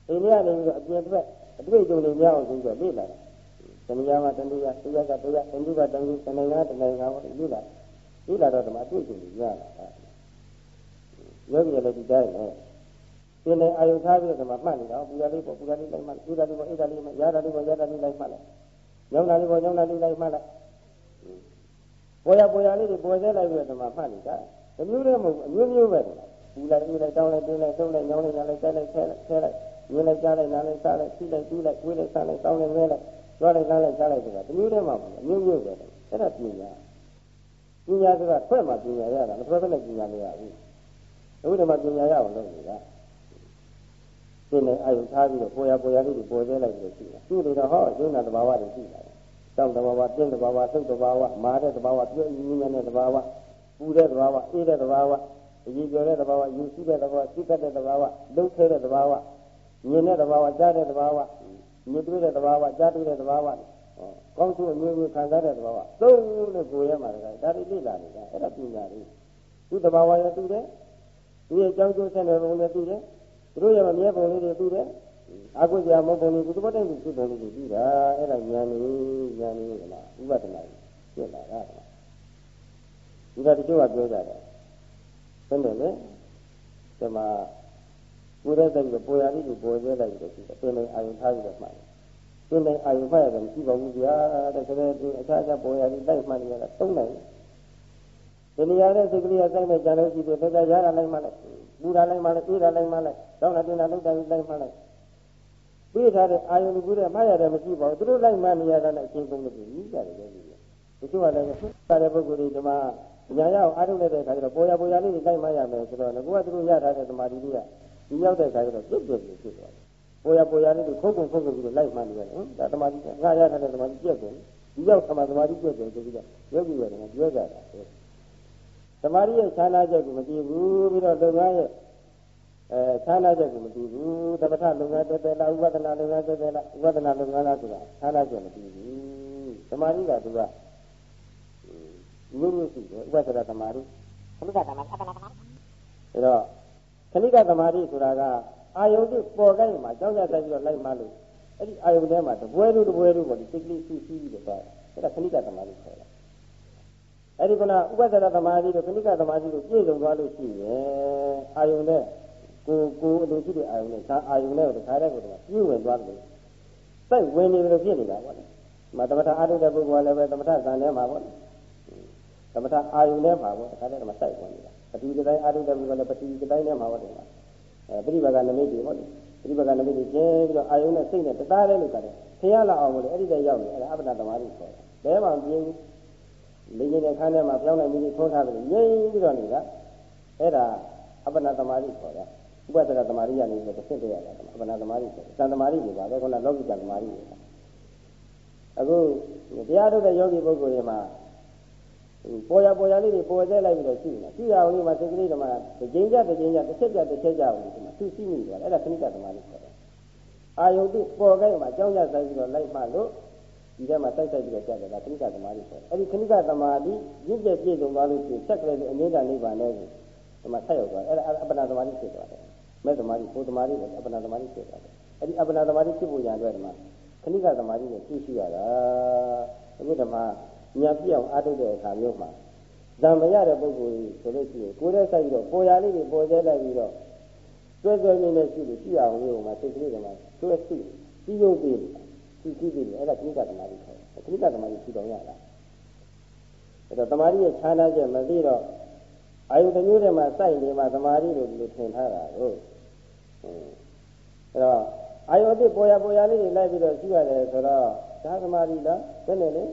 အိမ်ထဲကနေပြီးတော့အပြင်ထွက်အတွေ့အကြုံတွေများအောင်ဆိုပြီးတော့လေ့လာတာတဏှာမှာတဏှာတရားကတရားတဏှာကတဏှာတဏှာတဏှာကိုယူလာယူလာတော့ဒီမှာအတွေ့အကြုံကြီးရလာတာယောဂီလည်းဒီတိုင်းပဲ သင်တဲ့အာယုထားပြီးတော့ဒီမှာမှတ်နေတာပူရလေးပေါ့ပူရလေးလိုက်မှပူရလေးပေါ့အိဒါလေးမှရတာလေးပေါ့ရတာလေးလိုက်မှလိုက်ညောင်းတာလေးပေါ့ညောင်းတာလေးလိုက်မှလိုက်ပေါ်ရပေါ်ရလေးတွေပေါ်သေးလိုက်ပြီးတော့ဒီမှာမှတ်နေတာဒီမျိုးတည်းမဟုတ်အမျိုးမျိုးပဲပူလိုက်ပူလိုက်တောင်းလိုက်တင်းလိုက်သုံးလိုက်ညောင်းလိုက်ညောင်းလိုက်ကျလိုက်ဆဲလိုက်ဆဲလိုက်ညင်းလိုက်ကြားလိုက်နားလိုက်စားလိုက်ဖြီးလိုက်ကျူးလိုက်ကိုယ်လိုက်စားလိုက်တောင်းလိုက်မဲလိုက်ကြွားလိုက်ကားလိုက်စားလိုက်ဆိုတာတမျိုးတည်းမှမဟုတ်အမျိုးမျိုးပဲအဲ့ဒါပညာပညာဆိုတာဖွဲ့မှပညာရတာမထွက်တဲ့ပညာမရဘူးအခုဒီမှာပညာရအောင်လုပ်နေတာ သင်နဲ့အာယုထားပြီးတော့ပေါ်ရပေါ်ရလေးတွေပေါ်သေးလိုက်ပြီးရှိတာသူ့တွေတော့ဟောယုံနာတဘာဝတွေရှိလာတယ်တောင်းတဘာဝပြင်းတဘာဝသုတ်တဘာဝမာတဲ့တဘာဝပြည့်ညင်းတဲ့တဘာဝပူတဲ့တဘာဝအေးတဲ့တဘာဝအကြီးကျော်တဲ့တဘာဝယူရှိတဲ့တဘာဝစိတ်ကတဲ့တဘာဝလှုပ်ခဲတဲ့တဘာဝမြင်တဲ့တဘာဝကြားတဲ့တဘာဝမြင်တွေ့တဲ့သဘာဝကြားတွေ့တဲ့သဘာဝကောင်းကျိုးအမျိုးမျိုးခံစားတဲ့သဘာဝသုံးလို့ကိုယ်ရမှာတကဒါတွေသိလာနေတာအဲ့ဒါပညာလေးသူသဘာဝရသိတယ်သူရဲ့ကြောင်းကျိုးဆက်နွယ်ပုံလည်းသိတယ် သူသူတို့ရဲ့မမြဲပုံလေးတွေပြီးတယ်အာကုဇာမဟုတ်ပုံလေးသူသဘောတိုင်းသူဖြစ်ပုံလေးတွေပြီးတာအဲ့ဒါဉာဏ်လေးဉာဏ်လေးကလားဥပဒနာဖြစ်လာတာဒီကတချို့ကပြောကြတယ်ဘယ်နဲ့လဲဒီမှာကိုယ်ရဲ့တက်ပြီးပေါ်ရလေးကိုပေါ်ကျဲလိုက်ပြီးတော့ရှိတယ်ပြင်နေအာယုထားပြီးတော့မှတ်တယ်ပြင်နေအာယုဖတ်ရတယ်မရှိပါဘူးဗျာတဲ့ဆိုတဲ့အခြားအခြားပေါ်ရလေးတိုက်မှတ်နေရတာသုံးနိုင်ဒီနေရာနဲ့စိတ်ကလေးကစိုက်မဲ့ကြံလို့ရှိတယ်တကယ်ရတာလိုက်မှလိုက်ပူတာလိုက်မှလိုက်အေးတာလိုက်မှလိုက် တောင်းတာတင်တာလောက်တာလိုက်မှလိုက်ပြေးထားတဲ့အာယုကူတဲ့မှားရတယ်မရှိပါဘူးသူတို့လိုက်မှနေရတာနဲ့အချင်းကုန်လို့ပြီးကြတယ်လေဒီတချို့ကလည်းဆွတာတဲ့ပုဂ္ဂိုလ်တွေဒီမှာညာရအောင်အားထုတ်တဲ့အခါကျတော့ပေါ်ရပေါ်ရလေးတွေလိုက်မှရမယ်ဆိုတော့ငါကသူတို့ရထားတဲ့သမာဓိတွေကဒီရောက်တဲ့အခါကျတော့ပြည့်ပြည့်ဖြစ်သွားတယ်ပေါ်ရပေါ်ရလေးတွေခုတ်ခုတ်ခုတ်ခုတ်ပြီးလိုက်မှနေရတယ်ဟင်ဒါသမာဓိကငါရထားတဲ့သမာဓိပြည့်တယ်ဒီရောက်သမာသမာဓိပြည့်တယ်ဆိုပြီးတော့ယောဂီရတယ်ပြောကြတာသမာဓိရဲ့ခြားနာချက်ကိုမကြည့်ဘူးပြီးတော့လုပ်ငန်းရဲ့ အဲခြားနာချက်ကိုမကြည့်ဘူးသမထလုပ်ငန်းတက်တယ်လားဥပဒနာလုပ်ငန်းတက်တယ်လားဥပဒနာလုပ်ငန်းလားဆိုတာခြားနာချက်မကြည့်ဘူးသမာဓိကသူကမျိုးမျိုးရှိတယ်ဥပဒနာသမာဓိခဏကသမာဓိအပ္ပနာသမာဓိအဲတော့ခဏကသမာဓိဆိုတာကအာယုန်တိပေါ်ကိုင်းမှာကြောက်ရဆိုင်ပြီးတော့လိုက်မှလို့အဲ့ဒီအာယုန်ထဲမှာတပွဲတို့တပွဲတို့ပေါ့ဒီစိတ်ကလေးဆူဆူပြီးတော့သွားတယ်အဲ့ဒါခဏကသမာဓိခေါ်တယ်အဲ့ဒီကနဥပဒနာသမာဓိတို့ခဏကသမာဓိတို့ပြည့်စုံသွားလို့ရှိရင်အာယုန်နဲ့ ကိုကိုအလိုရှိတဲ့အာယုန်နဲ့သာအာယုန်နဲ့တခါတည်းကိုတခါပြည့်ဝင်သွားတယ်စိုက်ဝင်နေတယ်လို့ဖြစ်နေတာပေါ့လေမသမထအားထုတ်တဲ့ပုဂ္ဂိုလ်ကလည်းပဲသမထဇန်ထဲမှာပေါ့လေသမထအာယုန်ထဲမှာပေါ့တခါတည်းကမှစိုက်ဝင်နေတာပတိတိုင်းအားထုတ်တဲ့ပုဂ္ဂိုလ်ကလည်းပတိတိုင်းထဲမှာပေါ့ဒီမှာအဲပရိပါကနမိတ်တွေပေါ့လေပရိပါကနမိတ်တွေကျင်းပြီးတော့အာယုန်နဲ့စိတ်နဲ့တသားလေးလို့ကတယ်ခရလာအောင်လို့အဲ့ဒီတည်းရောက်နေအဲ့ဒါအပ္ပနာသမာဓိခေါ်တယ်ဘဲမှပြင်းလေကြီးတဲ့ခန်းထဲမှာပြောင်းနိုင်ပြီးထုံးထားတယ်ငြိမ်ပြီးတော့နေတာအဲ့ဒါအပ္ပနာသမာဓိခေါ်တယ် ဥပဒနာသမာဓိရနေပြီးတစ်စစ်တည်းရတာအပ္ပနာသမာဓိခေါ်တယ်သံသမာဓိတွေပါပဲခုနလောကိကသမာဓိတွေအခုတရားထုတ်တဲ့ယောဂီပုဂ္ဂိုလ်တွေမှာပေါ်ရပေါ်ရလေးတွေပေါ်ကျဲလိုက်ပြီးတော့ရှိနေတာရှိရအောင်လေးမှာစိတ်ကလေးတွေမှာတစ်ကြိမ်ကြတစ်ကြိမ်ကြတစ်ချက်ကြတစ်ချက်ကြအောင်ဒီမှာသူရှိမိတယ်အဲ့ဒါခဏိကသမာဓိခေါ်တယ်အာယုတိပေါ်ကိုင်းမှာကြောင်းကြဆိုင်ပြီးတော့လိုက်မှလို့ဒီထဲမှာတိုက်တိုက်ပြီးတော့ကြားတယ်ဒါခဏိကသမာဓိခေါ်တယ်အဲ့ဒီခဏိကသမာဓိရင့်ကျက်ပြည့်စုံသွားလို့ရှိရင်ဆက်ကလေးအငြိမ့်တာနိဗ္ဗာန်နဲ့ကိုဒီမှာဆက်ရောက်သွားအဲ့ဒါအပ္ပနာသမာဓိဖြစ်သွားတယ် မဲ့သမာဓိဘုသမာဓိနဲ့အပ္ပနာသမာဓိဖြစ်သွားတယ်အဲ့ဒီအပ္ပနာသမာဓိဖြစ်ဖို့ရန်အတွက်ဒီမှာခဏိကသမာဓိနဲ့ပြည့်စုံရတာအခုဒီမှာညာပြအောင်အားထုတ်တဲ့အခါမျိုးမှာဇံမရတဲ့ပုဂ္ဂိုလ်ကြီးဆိုလို့ရှိရင်ကိုယ်နဲ့ဆိုင်ပြီးတော့ပေါ်ရလေးတွေပေါ်ကျဲလိုက်ပြီးတော့တွဲတွဲနေနေရှိလို့ရှိအောင်လေးကိုမှစိတ်ကလေးကမှတွဲရှိပြီးရုပ်ပြီးရှိရှိပြီးအဲ့ဒါကိစ္စသမာဓိခေါ်တယ်ကိစ္စသမာဓိရှိတော်ရတာအဲ့တော့သမာဓိရဲ့ခြားနာချက်မသိတော့ အာယုတမျိုးတွေမှာစိုက်နေမှာသမာဓိလို့ဒီလိုထင်ထားတာကိုအဲ့တော့အာယုတိပေါ်ရပေါ်ရလေးတွေလိုက်ပြီးတော့ရှိရတယ်ဆိုတော့ဒါသမာဓိလားဘယ်နဲ့လဲ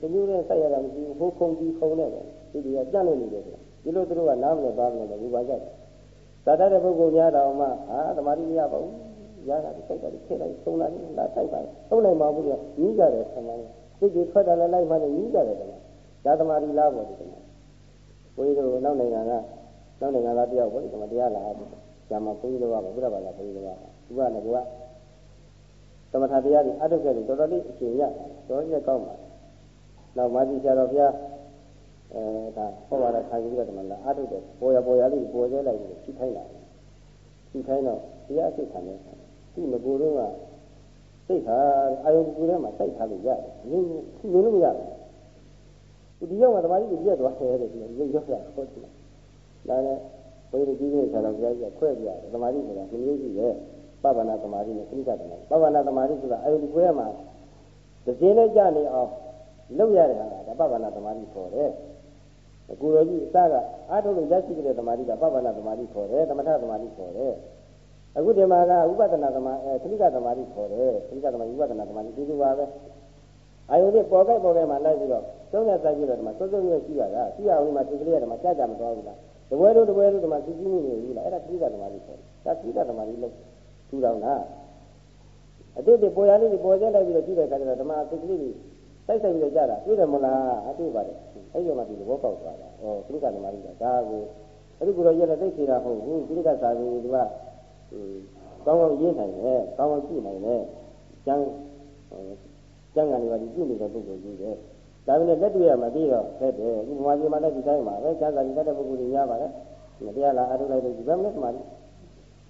တမျိုးနဲ့စိုက်ရတာမရှိဘူးဟိုခုံကြီးခုံနဲ့ပဲဒီဒီကကြက်နေနေတယ်ဆိုတာဒီလိုသူတို့ကနားမလည်ပါမလို့ဘူပါကြတယ်သာတတဲ့ပုဂ္ဂိုလ်များတော်မှဟာသမာဓိမရပါဘူးရတာဒီစိတ်ကလေးထည့်လိုက်သုံးလိုက်လာတိုက်ပါသုံးလိုက်ပါဘူးကကြီးကြတယ်ဆံလိုက်စိတ်တွေထွက်တာလည်းလိုက်မှလည်းကြီးကြတယ်ကွာဒါသမာဓိလားပေါ့ဒီကနေ့ ဘုရားတို့နောက်နိုင်ငံကနောက်နိုင်ငံသားတယောက်ပေါ့ဒီကမတရားလာတယ်ဇာမဘုရားတော်ကဘုရားဘာသာဘုရားတော်ကသူကလည်းကသမထတရားတွေအထုတ်ခဲ့တယ်တော်တော်လေးအရှင်ရတော်တော်လေးကောင်းပါနောက်မာသီဆရာတော်ဘုရားအဲဒါဟောပါတာခါကြီးကတည်းကလာအထုတ်တယ်ပေါ်ရပေါ်ရလေးပေါ်ကျဲလိုက်ပြီးထိခိုင်းလာတယ်ထိခိုင်းတော့တရားစိတ်ခံတယ်သူ့ငကိုယ်တော့ကစိတ်ဟာအာယုကူထဲမှာစိုက်ထားလို့ရတယ်ငြင်းငြင်းလို့မရဘူး ဒီရောက်မှာတမားကြီးပြည့်သွားတယ်တဲ့ဒီရုပ်ရောက်ရဟောတယ်ဒါနဲ့ဘုရားကြီးကြီးဆရာတော်ဘုရားကြီးကခွဲပြရတယ်တမားကြီးဆိုတာဒီမျိုးကြီးရဲ့ပဗ္ဗနာတမားကြီးနဲ့ခိကတမားပဗ္ဗနာတမားကြီးဆိုတာအာယုကူထဲမှာတစ်စင်းနဲ့ကြနေအောင်လောက်ရတဲ့ဟာကပဗ္ဗနာတမားကြီးခေါ်တယ်အကူတော်ကြီးအစကအာထုလို့ရရှိတဲ့သမာဓိကပပ္ပနာသမာဓိခေါ်တယ်သမထသမာဓိခေါ်တယ်အခုဒီမှာကဥပဒနာသမာအဲသတိကသမာဓိခေါ်တယ်သတိကသမာဓိဥပဒနာသမာဓိဒီလိုပါပဲ အာယုန်လေးပေါ်ခဲ့ပေါ်ခဲ့မှလိုက်ပြီးတော့သုံးနဲ့စိုက်ပြီးတော့ဒီမှာစိုးစိုးရွက်ရှိရတာရှိရအောင်ဒီမှာဒီကလေးကဒီမှာကြာကြာမသွားဘူးလားတပွဲတို့တပွဲတို့ဒီမှာစီစီမှုနေဘူးလားအဲ့ဒါသတိကသမာဓိခေါ်တယ်ဒါသတိကသမာဓိလို့ထူတော်လားအတိတ်ပေါ်ရလေးတွေပေါ်ကျလိုက်ပြီးတော့ကြည့်တဲ့အခါကျတော့ဓမ္မစိတ်ကလေးတွေစိုက်စိုက်ပြီးတော့ကြာတာတွေ့တယ်မလားအတွေ့ပါတယ်အဲ့ဒီမှာဒီဘောပေါက်သွားတာဩသတိကသမာဓိကဒါကိုအဲ့ဒီကိုတော့ရက်တဲ့သိသေးတာဟုတ်ဘူးသတိကစာပေဒီကကောင်းကောင်းရေးနိုင်တယ်ကောင်းကောင်းကြည့်နိုင်တယ်ကျမ်း ကျမ်းကနေပါဒီပြုနေတဲ့ပုဂ္ဂိုလ်ကြီးတယ်ဒါပေမဲ့လက်တွေ့ရမသိတော့ဖက်တယ်ဥပမာကြီးမှလည်းဒီတိုင်းပါပဲကျမ်းစာကြီးတဲ့ပုဂ္ဂိုလ်ကြီးများပါလေတရားလာအထုလိုက်လို့ဒီဘက်မဲ့သမာဓိ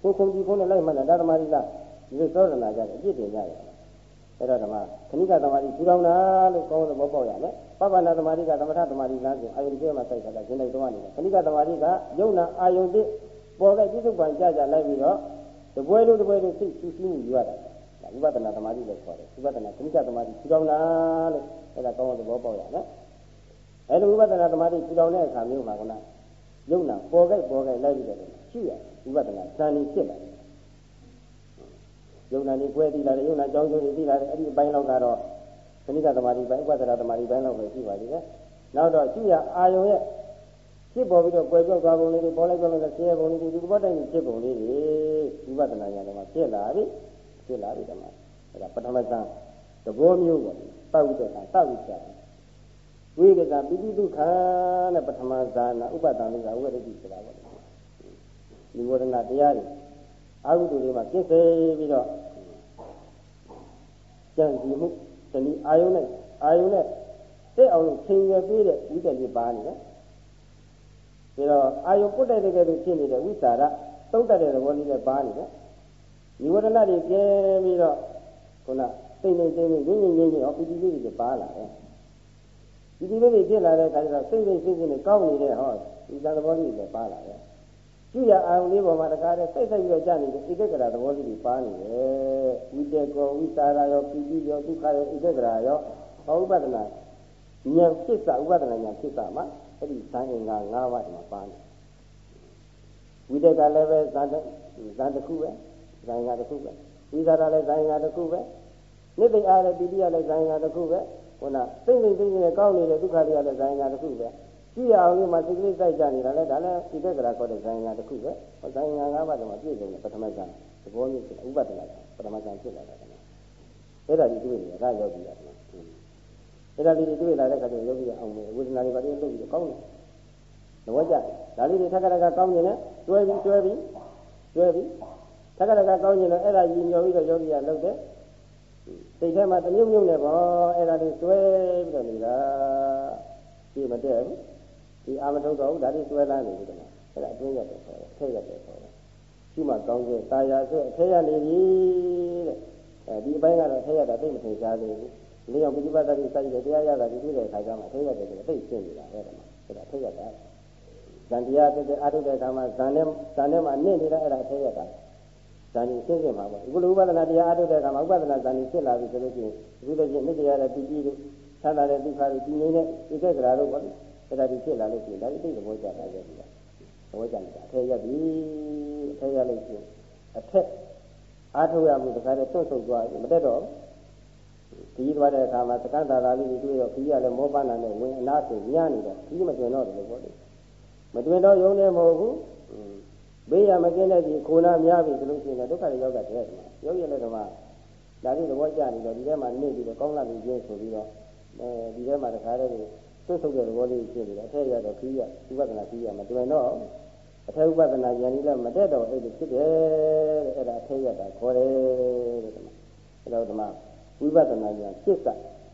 ကိုခုံကြည့်ခုံးနဲ့လိုက်မှန်းတာသမာဓိလားဒီလိုသောရဏကြတယ်အပြစ်တင်ကြရတယ်အဲ့တော့ဓမ္မခဏိကသမာဓိထူထောင်တာလို့ကောင်းသဘောပေါက်ရမယ်ပပ္ပနာသမာဓိကသမထသမာဓိလားဆိုအာယုန်ကျဲမှာစိုက်တာရှင်းလိုက်တော့နေတယ်ခဏိကသမာဓိကယုံနာအာယုန်တိပေါ်ခဲ့ပြစ္ဆုတ်ပံကြကြလိုက်ပြီးတော့တပွဲလို့တပွဲလို့စိတ်ဆူဆူးမှုယူရတာဒါ ဝိပဿနာသမာဓိလို့ခေါ်တယ်ဝိပဿနာခဏိကသမာဓိထူထောင်တာလို့အဲ့ဒါကောင်းသဘောပေါက်ရမယ်အဲ့လိုဝိပဿနာသမာဓိထူထောင်တဲ့အခါမျိုးမှာကယုံနာပေါ်ခဲ့ပေါ်ခဲ့လိုက်ပြီးတော့ရှိရဝိပဿနာဇာန်ကြီးဖြစ်လာတယ်ယုံနာနေကွဲသိလာတယ်ယုံနာကြောင်းကျိုးတွေသိလာတယ်အဲ့ဒီအပိုင်းလောက်ကတော့ခဏိကသမာဓိပိုင်းဥပဒနာသမာဓိပိုင်းလောက်ပဲရှိပါသေးတယ်နောက်တော့ရှိရအာယုံရဲ့ဖြစ်ပေါ်ပြီးတော့ကွယ်ပြောက်သွားပုံလေးတွေပေါ်လိုက်ပြောင်းလိုက်ဆင်းရဲပုံလေးတွေဒီဘောတိုင်းဖြစ်ပုံလေးတွေဝိပဿနာဉာဏ်တော့မှဖြစ်လာပြီ ဖြစ်လာပြီဓမ္မအဲ့ဒါပထမသံသဘောမျိုးပေါ့တောက်တဲ့ကတောက်ကြတယ်ဝိကသပိပိဒုက္ခနဲ့ပထမဇာနာဥပဒံလေးကဝိရတိဆိုတာပေါ့ဒီဝရဏတရားတွေအာဟုတုတွေမှာပြည့်စုံပြီးတော့ကြံဒီမှုတဏီအာယုနဲ့အာယုနဲ့သိအောင်လို့ချိန်ရသေးတဲ့ဝိတ္တလေးပါနေတယ်ဒါတော့အာယုပုတ်တဲ့တကယ်လို့ဖြစ်နေတဲ့ဝိသရာတုတ်တဲ့သဘောလေးနဲ့ပါနေတယ် ဒီဝဒနာတွေကင်းပြီးတော့ခုနစိတ်နဲ့စိတ်နဲ့ငြိမ့်ငြိမ့်ငြိမ့်အောင်ပီတိလေးတွေပါလာတယ်ပီတိလေးတွေဖြစ်လာတဲ့အခါကျတော့စိတ်နဲ့စိတ်နဲ့ကောင်းနေတဲ့ဟောဒီသဘောလေးတွေပါလာတယ်ကျူရအာရုံလေးပေါ်မှာတကားတဲ့စိတ်ဆက်ပြီးတော့ကြာနေတဲ့ဣဒက္ခရာသဘောလေးတွေပါနေတယ်ဝိတ္တကောဝိသရာရောပီတိရောဒုက္ခရောဣဒက္ခရာရောဘောဥပဒနာဉာဏ်ဖြစ်စာဥပဒနာဉာဏ်ဖြစ်စာမှာအဲ့ဒီသံဃာ၅ပါးဒီမှာပါနေဝိတ္တကလည်းပဲဇာတ်ဇာတ်တစ်ခုပဲ ဇန်အင်္ဂါတစ်ခုပဲဝိသရာလည်းဇန်အင်္ဂါတစ်ခုပဲနိသိအားလည်းပိဋိယလည်းဇန်အင်္ဂါတစ်ခုပဲခုနသိမ့်သိမ့်သိမ့်နဲ့ကောင်းနေတဲ့ဒုက္ခတွေကလည်းဇန်အင်္ဂါတစ်ခုပဲကြည့်ရအောင်လို့မှစိတ်ကလေးစိုက်ကြနေတာလဲဒါလည်းဒီတက်ကရာခေါ်တဲ့ဇန်အင်္ဂါတစ်ခုပဲဇန်အင်္ဂါ၅ပါးဒီမှာပြည့်စုံတယ်ပထမဇန်သဘောမျိုးဖြစ်ဥပဒနာပထမဇန်ဖြစ်လာတာကအဲ့ဒါဒီတွေ့နေတာဒါယောဂီရတယ်အဲ့ဒါလေးတွေတွေ့လာတဲ့အခါကျယောဂီရအောင်ဝေဒနာတွေပါတိလုပ်ပြီးကောင်းတယ်သဘောကျဒါလေးတွေထက်ကတကကောင်းနေတယ်တွဲပြီးတွဲပြီးတွဲပြီး ထက်ကတကကောင်းနေတော့အဲ့ဒါရည်ညွှန်ပြီးတော့ယောဂီရလုပ်တယ်စိတ်ထဲမှာတမျိုးမျိုးနဲ့ပေါ့အဲ့ဒါလေးတွဲပြီးတော့နေတာဒီမတည့်ဘူးဒီအာမထုတ်တော့ဒါလေးတွဲလာနေပြီတော့အဲ့ဒါအတွင်းရတယ်ခေါ်တယ်ထည့်ရတယ်ခေါ်တယ်ရှိမှကောင်းစေတာယာဆိုအထည့်ရနေပြီတဲ့အဲဒီအပိုင်းကတော့ထည့်ရတာသိမထင်ရှားသေးဘူးဒီကြောင့်ပြိပတ္တိစိုက်တဲ့တရားရတာဒီတွေ့တဲ့အခါကျမှထည့်ရတယ်ဆိုတော့သိရှင်းနေတာအဲ့ဒါမှအဲ့ဒါထည့်ရတာဇန်တရားတက်တဲ့အာထုတဲ့အခါမှာဇန်နဲ့ဇန်နဲ့မှနင့်နေတာအဲ့ဒါထည့်ရတာ ဇန်ကြီးရှင်းရှင်းမှာပေါ့အခုလိုဥပဒနာတရားအာထုတဲ့အခါမှာဥပဒနာဇန်ကြီးဖြစ်လာပြီဆိုလို့ရှိရင်အခုလည်းချင်းမြစ်တရားတဲ့တည်ကြည်လို့ဆန္ဒတဲ့ဒုက္ခတွေတည်ငြိမ်တဲ့ဧကဂရာတို့ပေါ့အဲ့ဒါဒီဖြစ်လာလို့ရှိရင်ဒါဒီသိတဲ့ဘောကြတာရဲ့ဒီကဘောကြတာအထက်ရပြီအထက်ရလို့ရှိရင်အထက်အာထုရမှုတခါတည်းတွတ်ဆုပ်သွားမတက်တော့ခီးသွားတဲ့အခါမှာသက္ကတာသာလေးတွေတွေ့တော့ခီးရလည်းမောပန်းနာနဲ့ဝင်အနာဆိုညနေတော့ခီးမတွင်တော့တယ်လို့ပြောတယ်မတွင်တော့ယုံနေမဟုတ်ဘူး ဘေးရမကင်းတဲ့ဒီခိုနာများပြီဆိုလို့ရှိရင်ဒုက္ခတွေရောက်တတ်တယ်ရုပ်ရည်လည်းတော့မှဒါပြီးသဘောကျနေတော့ဒီထဲမှာနေပြီးတော့ကောင်းလာပြီးကျင်းဆိုပြီးတော့အဲဒီထဲမှာတခါတည်းသွတ်ဆုပ်တဲ့သဘောလေးဖြစ်နေတယ်အထက်ရတော့ခီးရဥပဒနာခီးရမတွင်တော့အထက်ဥပဒနာယန္တိလည်းမတက်တော့အဲ့ဒီဖြစ်တယ်တဲ့အဲ့ဒါအထက်ရတာခေါ်တယ်တဲ့အဲ့တော့ဓမ္မဝိပဿနာဉာဏ်ဖြစ်စ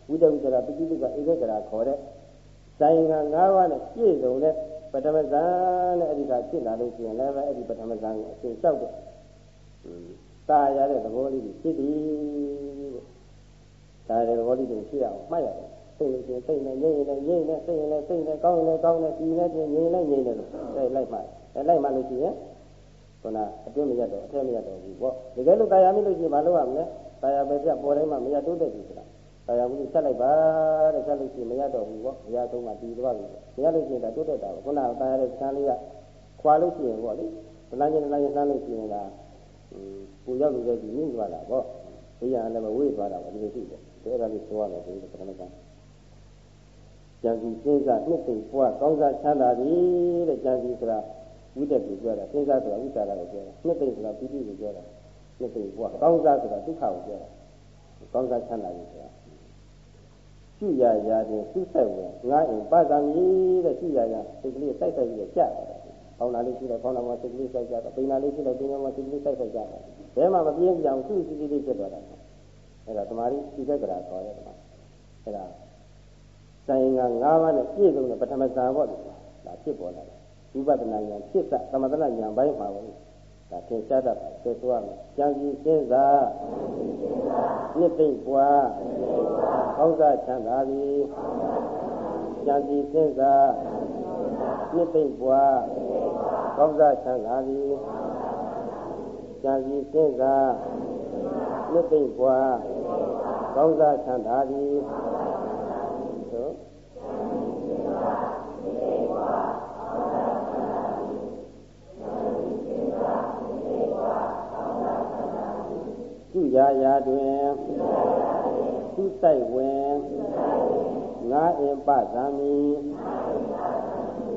ဝိတဝိတရာပိဋိတိကဧကဂရာခေါ်တဲ့ဇာယင်က၅ပါးနဲ့ပြည့်စုံတဲ့ ပထမဇန်နဲ့အဲ့ဒီကဖြစ်လာလို့ရှိရင်လည်းအဲ့ဒီပထမဇန်ကိုအရှင်လျှောက်တဲ့တာရတဲ့သဘောလေးဖြစ်သည်တဲ့ဒါရတဲ့သဘောလေးတွေဖြစ်အောင်မှတ်ရတယ်စိတ်လို့ရှိရင်စိတ်နဲ့ငြိမ့်ရင်လည်းငြိမ့်နဲ့စိတ်ရင်လည်းစိတ်နဲ့ကောင်းရင်လည်းကောင်းနဲ့ဒီနဲ့ပြင်ငြိမ့်လည်းငြိမ့်တယ်လို့အဲလိုက်မှအဲလိုက်မှလို့ရှိရင်ခုနအတွင်းမရတော့အထက်မရတော့ဘူးပေါ့တကယ်လို့တာယာမိလို့ရှိရင်မလုပ်ရမလဲတာယာပဲပြပေါ်တိုင်းမှာမရတိုးတက်ဘူးဆိုတာ တာယာဘူးဆက်လိုက်ပါတဲ့ဆက်လို့ရှိရင်မရတော့ဘူးပေါ့ဘုရားဆုံးမှာတည်သွားပြီမရလို့ရှိရင်ဒါတိုးတက်တာပေါ့ခုနကတာယာတဲ့ဆန်းလေးကခွာလို့ရှိရင်ပေါ့လေဒလန်းချင်းဒလန်းချင်းဆန်းလို့ရှိရင်ကပူရောက်နေတဲ့ဒီမြင့်သွားတာပေါ့ဘုရားလည်းမဝေ့သွားတာပေါ့ဒီလိုရှိတယ်ဒါကလေးဆိုရမယ်ဒီပထမကကြံစီစဉ်းစားနှစ်သိပွားကောင်းစားချမ်းသာသည်တဲ့ကြံစီဆိုတာဝိတက်ကိုပြောတာစဉ်းစားဆိုတာဝိစာရကိုပြောတာနှစ်သိဆိုတာပိဋိကိုပြောတာနှစ်သိပွားကောင်းစားဆိုတာဒုက္ခကိုပြောတာကောင်းစားချမ်းသာသည်ဆိုတာ ရှိရရာတွင်စုဆက်ဝင်ငါအိမ်ပသမီတဲ့ရှိရရာစိတ်ကလေးစိုက်စိုက်ပြီးကြာတယ်။ပေါင်းလာလေးရှိတယ်ပေါင်းလာမှစိတ်ကလေးစိုက်ကြတယ်။ပိန်လာလေးရှိတယ်ပိန်လာမှစိတ်ကလေးစိုက်စိုက်ကြတယ်။ဘဲမှာမပြင်းပြအောင်စုစုလေးလေးဖြစ်သွားတာ။အဲ့ဒါတမာရီစိတ်ကရာခေါ်တယ်တမာ။အဲ့ဒါဆိုင်က၅ပါးနဲ့ပြည့်စုံတဲ့ပထမဇာပေါ့ဒီဒါဖြစ်ပေါ်လာတယ်ဝိပဿနာဉာဏ်ဖြစ်စသမထနာဉာဏ်ဘိုင်းပါဘူးအဲ ဒါသင်ရှားတတ်ပါဆွဆိုရမယ်ကြံစီစဉ်းစားနှစ်သိမ့်ပွားကောင်းစားချမ်းသာသည်ကြံစီစဉ်းစားနှစ်သိမ့်ပွားကောင်းစားချမ်းသာသည်ကြံစီစဉ်းစားနှစ်သိမ့်ပွားကောင်းစားချမ်းသာသည်သို့သူ ရာရာတွင်သူဆိုင်ဝင်ငါအင်ပသံမီ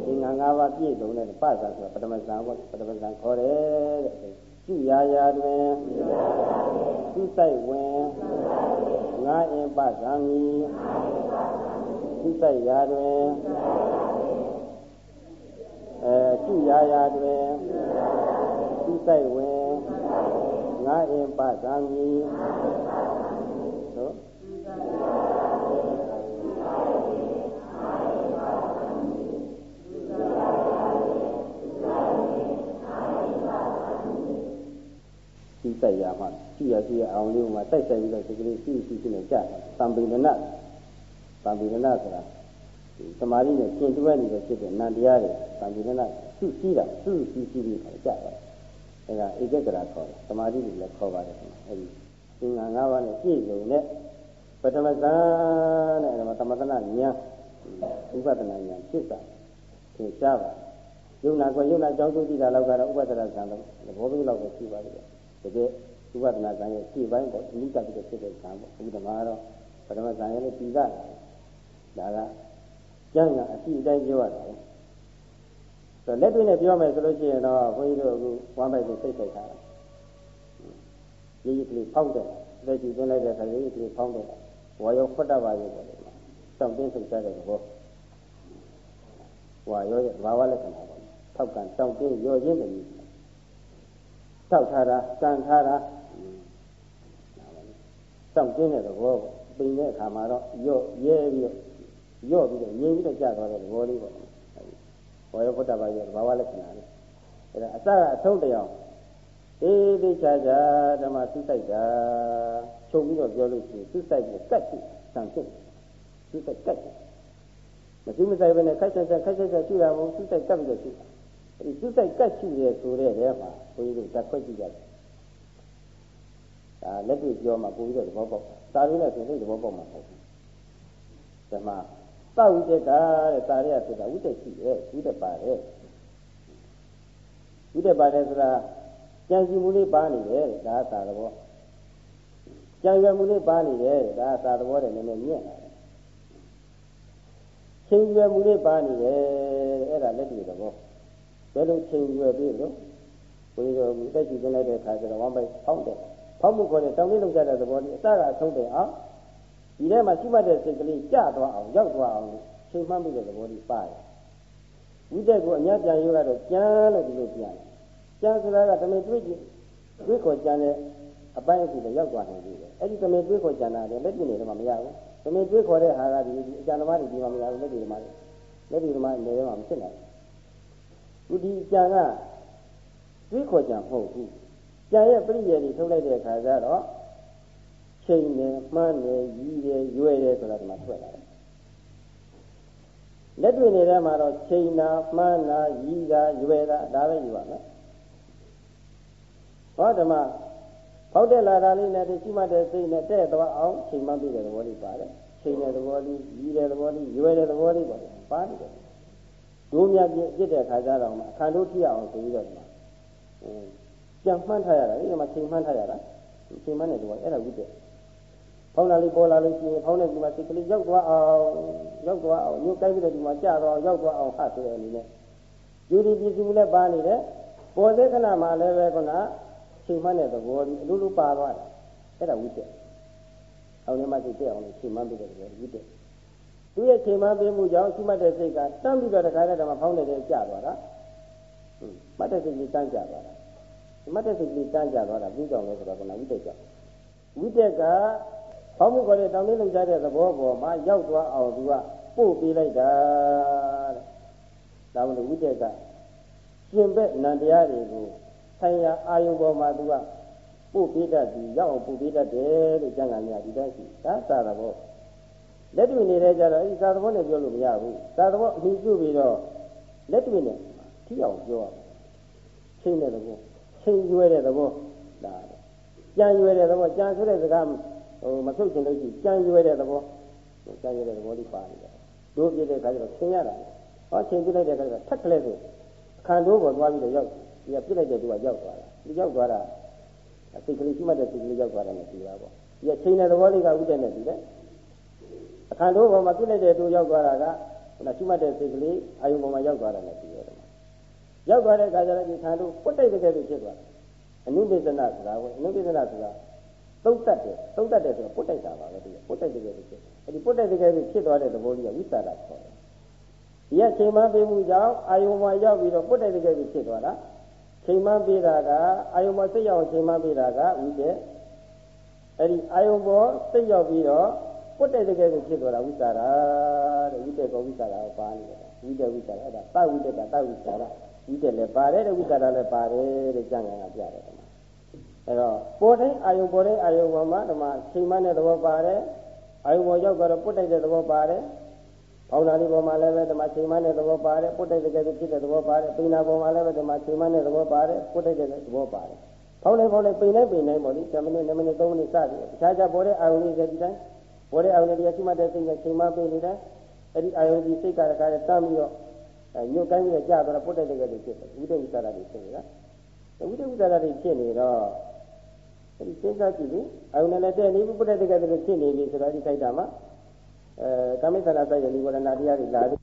ဒီငါငါးပါးပြည့်စုံတဲ့ပဇာဆိုပထမဇာပေါ့ပထမဇာခေါ်တယ်တဲ့သူရာရာတွင်သူဆိုင်ဝင်ငါအင်ပသံမီသူဆိုင်ရာတွင်အဲသူရာရာတွင်သူဆိုင်ဝင် ငါအင်ပသံမီသို့စီးတိုက်ရမှရှိရရှိရအောင်လေးမှာတိုက်ဆိုင်ပြီးတော့ဒီကလေးရှိရှိရှိနဲ့ကြာတယ်သံပိဒနာသံပိဒနာဆိုတာဒီသမာဓိနဲ့ရှင်တွဲနေတဲ့ဖြစ်တဲ့နန္တရားတွေသံပိဒနာစုစည်းတာစုစည်းစည်းပြီးခါကြာတယ် အဲဒါဧကဂရခေါ်တယ်သမာဓိတွေလည်းခေါ်ပါတယ်အဲဒီသင်္ဃာ၅ပါးနဲ့ပြည့်စုံတဲ့ပထမဇာနဲ့အဲဒါသမထနာဉာဏ်ဥပဒနာဉာဏ်ဖြစ်တာသင်ရှားပါယုံနာကိုယုံနာကြောင်းကျိုးကြည့်တာလောက်ကတော့ဥပဒနာဇာတော့ဘောပြီးလောက်ပဲရှိပါလိမ့်မယ်တကယ်ဥပဒနာဇာရဲ့ရှေ့ပိုင်းပေါ့အနိကတိဖြစ်တဲ့ဇာပေါ့ဥပဒနာကတော့ပထမဇာရဲ့လည်းပြီးတာဒါကကျမ်းကအရှိအတိုင်းပြောရတယ် ဆိုလက်တွေ့နဲ့ပြောမယ်ဆိုလို့ရှိရင်တော့ဘုန်းကြီးတို့အခုဝမ်းပိုက်ကိုစိတ်ဆိုင်ထားတာရေးရေးကလေးဖောက်တယ်လက်ကြည့်သွင်းလိုက်တဲ့အခါရေးရေးကလေးဖောက်တယ်ဝါရောဖွတ်တတ်ပါရဲ့ပေါ့လေတောင့်တင်းဆုပ်ရှားတဲ့ဘောဝါရောရဲ့ဘာဝလက္ခဏာပေါ့ထောက်ကန်တောင့်တင်းရောရင်းတယ်တောက်ထားတာကန်ထားတာတောင့်တင်းတဲ့သဘောပေါ့ပင်တဲ့အခါမှာတော့ရော့ရဲပြီးရော့ပြီးတော့ငြိမ်ပြီးတော့ကြာသွားတဲ့သဘောလေးပေါ့ ဘောရောဖွတ်တတ်ပါရဲ့ဘာဝလက္ခဏာလေးအဲဒါအစကအဆုံးတရားအေးသေးချာချာဓမ္မသုစိုက်တာချုပ်ပြီးတော့ပြောလို့ရှိရင်သုစိုက်ကိုကတ်ကြည့်စံဖြစ်သုစိုက်ကတ်ကြည့်မရှိမဆိုင်ဘဲနဲ့ခက်ချက်ချက်ခက်ချက်ချက်ရှိတာမဟုတ်သုစိုက်ကတ်ပြီးတော့ရှိတာအဲဒီသုစိုက်ကတ်ရှိရဲဆိုတဲ့နေရာမှာဘုန်းကြီးတို့ဇက်ခွက်ကြည့်ရတယ်ဒါလက်တွေ့ပြောမှပို့ပြီးတော့သဘောပေါက်တာစာရင်းနဲ့ဆိုရင်သဘောပေါက်မှာမဟုတ်ဘူးဓမ္မ သဝိတ္တကတဲ့စာရရဆိုတာဝိတ္တရှိရဲ့ဝိတ္တပါတယ်ဝိတ္တပါတယ်ဆိုတာကြံစီမှုလေးပါနေတယ်ဒါသာသဘောကြံရွယ်မှုလေးပါနေတယ်ဒါသာသဘောတဲ့နည်းနည်းမြင့်လာတယ်ချိန်ရွယ်မှုလေးပါနေတယ်အဲ့ဒါလက်တွေ့သဘောဘယ်လိုချိန်ရွယ်ပြီးလို့ဘုရားကတက်ကြည့်နေလိုက်တဲ့အခါကျတော့ဝမ်းပိုက်ဖောင်းတယ်ဖောင်းမှုခေါ်တဲ့တောင်းလေးလောက်ကြတဲ့သဘောလေးအစကအဆုံးတယ်အောင် ဒီထဲမှာရှိမှတ်တဲ့စိတ်ကလေးကြသွားအောင်ရောက်သွားအောင်ချိန်မှန်းပြီးတဲ့သဘောလေးပါတယ်ဝိတက်ကိုအများပြန်ရွရတော့ကြမ်းလို့ဒီလိုပြန်တယ်ကြံဆိုတာကတမင်တွေးကြည့်တွေးခေါ်ကြံတဲ့အပိုင်းအစီလည်းရောက်သွားနိုင်ပြီလေအဲ့ဒီတမင်တွေးခေါ်ကြံတာလည်းလက်ပြနေတော့မှမရဘူးတမင်တွေးခေါ်တဲ့ဟာကဒီအကျံသမားတွေဒီမှာမရဘူးလက်ပြသမားတွေလက်ပြသမားနေတော့မှမဖြစ်နိုင်ဘူးဒီအကျံကတွေးခေါ်ကြံမဟုတ်ဘူးကြံရဲ့ပြိယေတွေထုတ်လိုက်တဲ့အခါကျတော့ ချိန်နေမှန်းနေရည်တယ်ရွယ်တယ်ဆိုတာဒီမှာထွက်လာတယ်လက်တွေ့နေတဲ့မှာတော့ချိန်နာမှန်းနာရည်တာရွယ်တာဒါပဲယူပါမယ်ဟောဓမ္မဖောက်တဲ့လာတာလေးနဲ့ဒီရှိမှတဲ့စိတ်နဲ့တဲ့သွားအောင်ချိန်မှပြီးတဲ့သဘောလေးပါတယ်ချိန်တဲ့သဘောလေးရည်တဲ့သဘောလေးရွယ်တဲ့သဘောလေးပါတယ်ပါနေတယ်ဒုမြတ်ပြစ်တဲ့ခါကျတော့မှအခါတို့ထိအောင်ဆိုပြီးတော့ဒီမှာအင်းကြံမှန်းထားရတာဒီမှာချိန်မှန်းထားရတာချိန်မှန်းတဲ့သဘောအဲ့ဒါဝိတ္တ ဖောင်းလာလေးပေါ်လာလို့ရှိရင်ဖောင်းတဲ့ဒီမှာစိတ်ကလေးရောက်သွားအောင်ရောက်သွားအောင်ညှို့ကိုက်ပြီးတော့ဒီမှာကြာသွားအောင်ရောက်သွားအောင်ဟာဆိုတဲ့အနေနဲ့ယူဒီပြည်စုလည်းပါနေတယ်ပေါ်တဲ့ခဏမှာလည်းပဲခုနချိန်မှန်းတဲ့သဘောဒီအလိုလိုပါသွားတယ်အဲ့ဒါဝိတ္တအောင်လည်းမသိတဲ့အောင်လို့ချိန်မှန်းပြီးတဲ့သဘောဝိတ္တသူရဲ့ချိန်မှန်းပေးမှုကြောင့်ရှိမှတ်တဲ့စိတ်ကတန်းပြီးတော့တခါတည်းကမှဖောင်းနေတဲ့ကြာသွားတာမှတ်တဲ့စိတ်ကြီးတန်းကြသွားတာမှတ်တဲ့စိတ်ကြီးတန်းကြသွားတာပြီးကြောင်လို့ဆိုတော့ကဝိတ္တကြောင့်ဝိတ္တက ဖောင်းမှုခေါ်တဲ့တောင်းလေးလုံကြတဲ့သဘောပေါ်မှာရောက်သွားအောင်သူကပို့ပေးလိုက်တာတဲ့ဒါမှမဟုတ်ဝိတ္တကရှင်ဘက်နန္တရားတွေကိုဆိုင်ရာအာယုပေါ်မှာသူကပို့ပေးတတ်ပြီးရောက်အောင်ပို့ပေးတတ်တယ်လို့ကျမ်းဂန်များဒီတိုင်းရှိဒါသာသဘောလက်တွေ့နေတဲ့ကြတော့အဲဒီသာသဘောနဲ့ပြောလို့မရဘူးသာသဘောအမိပြုပြီးတော့လက်တွေ့နဲ့ထိအောင်ပြောရမယ်ချိန်တဲ့သဘောချိန်ရွယ်တဲ့သဘောဒါကြံရွယ်တဲ့သဘောကြံဆိုတဲ့စကား ဟိုမဖြုတ်ချင်လို့ရှိကြံရွယ်တဲ့သဘောကြံရွယ်တဲ့သဘောလေးပါနေတယ်တို့ပြည့်တဲ့အခါကျတော့သင်ရတာဟောချိန်ပြလိုက်တဲ့အခါကျတော့ထက်ကလေးဆိုခန္ဓာပေါ်သွားပြီးတော့ရောက်ဒီကပြစ်လိုက်တဲ့သူကရောက်သွားတာဒီရောက်သွားတာစိတ်ကလေးရှိမှတ်တဲ့စိတ်ကလေးရောက်သွားတယ်နဲ့ဒီပါပေါ့ဒီချိန်တဲ့သဘောလေးကဥဒ္တဲ့နဲ့ဒီတဲ့အခါတို့ပေါ်မှာပြစ်လိုက်တဲ့သူရောက်သွားတာကခုနရှိမှတ်တဲ့စိတ်ကလေးအာယုံပေါ်မှာရောက်သွားတယ်နဲ့ဒီရတယ်ရောက်သွားတဲ့အခါကျတော့ဒီခန္ဓာပုတ်တိုက်တဲ့ကဲလို့ဖြစ်သွားတယ်အနုပိသနာဆိုတာကအနုပိသနာဆိုတာ သုံးတတ်တယ်သုံးတတ်တယ်ဆိုတော့ပုတ်တိုက်တာပါပဲဒီပုတ်တိုက်တဲ့ကဲလို့ဖြစ်အဲဒီပုတ်တိုက်တဲ့ကဲလို့ဖြစ်သွားတဲ့သဘောလေးကဝိသရာခေါ်တယ်ဒီကချိန်မှပေးမှုကြောင့်အာယုံမှာရောက်ပြီးတော့ပုတ်တိုက်တဲ့ကဲလို့ဖြစ်သွားတာချိန်မှပေးတာကအာယုံမှာစိတ်ရောက်ချိန်မှပေးတာကဝိတက်အဲ့ဒီအာယုံပေါ်စိတ်ရောက်ပြီးတော့ပုတ်တိုက်တဲ့ကဲလို့ဖြစ်သွားတာဝိသရာတဲ့ဝိတက်ကဝိသရာကိုပါနေတယ်ဝိတက်ဝိသရာအဲ့ဒါသဝိတက်ကသဝိသရာဝိတက်လည်းပါတယ်တဲ့ဝိသရာလည်းပါတယ်တဲ့ကျန်ကန်ကပြတယ်ဒီမှာ အဲ့တော့ပေါ်တိုင်းအာယုံပေါ်တိုင်းအာယုံပေါ်မှာဒီမှာချိန်မှတဲ့သဘောပါတယ်အာယုံပေါ်ရောက်တော့ပုတ်တိုက်တဲ့သဘောပါတယ်ပေါင်းနာလေးပေါ်မှာလည်းပဲဒီမှာချိန်မှတဲ့သဘောပါတယ်ပုတ်တိုက်တဲ့ကဲဖြစ်တဲ့သဘောပါတယ်ပိနာပေါ်မှာလည်းပဲဒီမှာချိန်မှတဲ့သဘောပါတယ်ပုတ်တိုက်တဲ့သဘောပါတယ်ဖောင်းနေဖောင်းနေပိန်နေပိန်နေပေါ့လေ10မိနစ်2မိနစ်3မိနစ်စသည်တခြားခြားပေါ်တဲ့အာယုံလေးတွေဒီတိုင်းပေါ်တဲ့အာယုံလေးတွေရှိမှတဲ့စိတ်နဲ့ချိန်မှပိန်နေတယ်အဲ့ဒီအာယုံဒီစိတ်ကတခါတည်းတမ်းပြီးတော့ညှို့ကိုင်းပြီးတော့ကြာတော့ပုတ်တိုက်တဲ့ကဲဖြစ်တယ်ဝိတ္တဝိသရာတွေဖြစ်နေတာဝိတ္တဝိသရာတွေဖြစ်နေတော့ အဲ့ဒီစဉ်းစားကြည့်လေအာယုံနဲ့လည်းတဲ့နေပုတ်တိုက်တဲ့ကဲဖြစ်နေပြီဆိုတော့ဒီခိုက်တာမှာအဲကာမိသနာစိုက်တဲ့နိဝရဏတရားတွေလာတယ်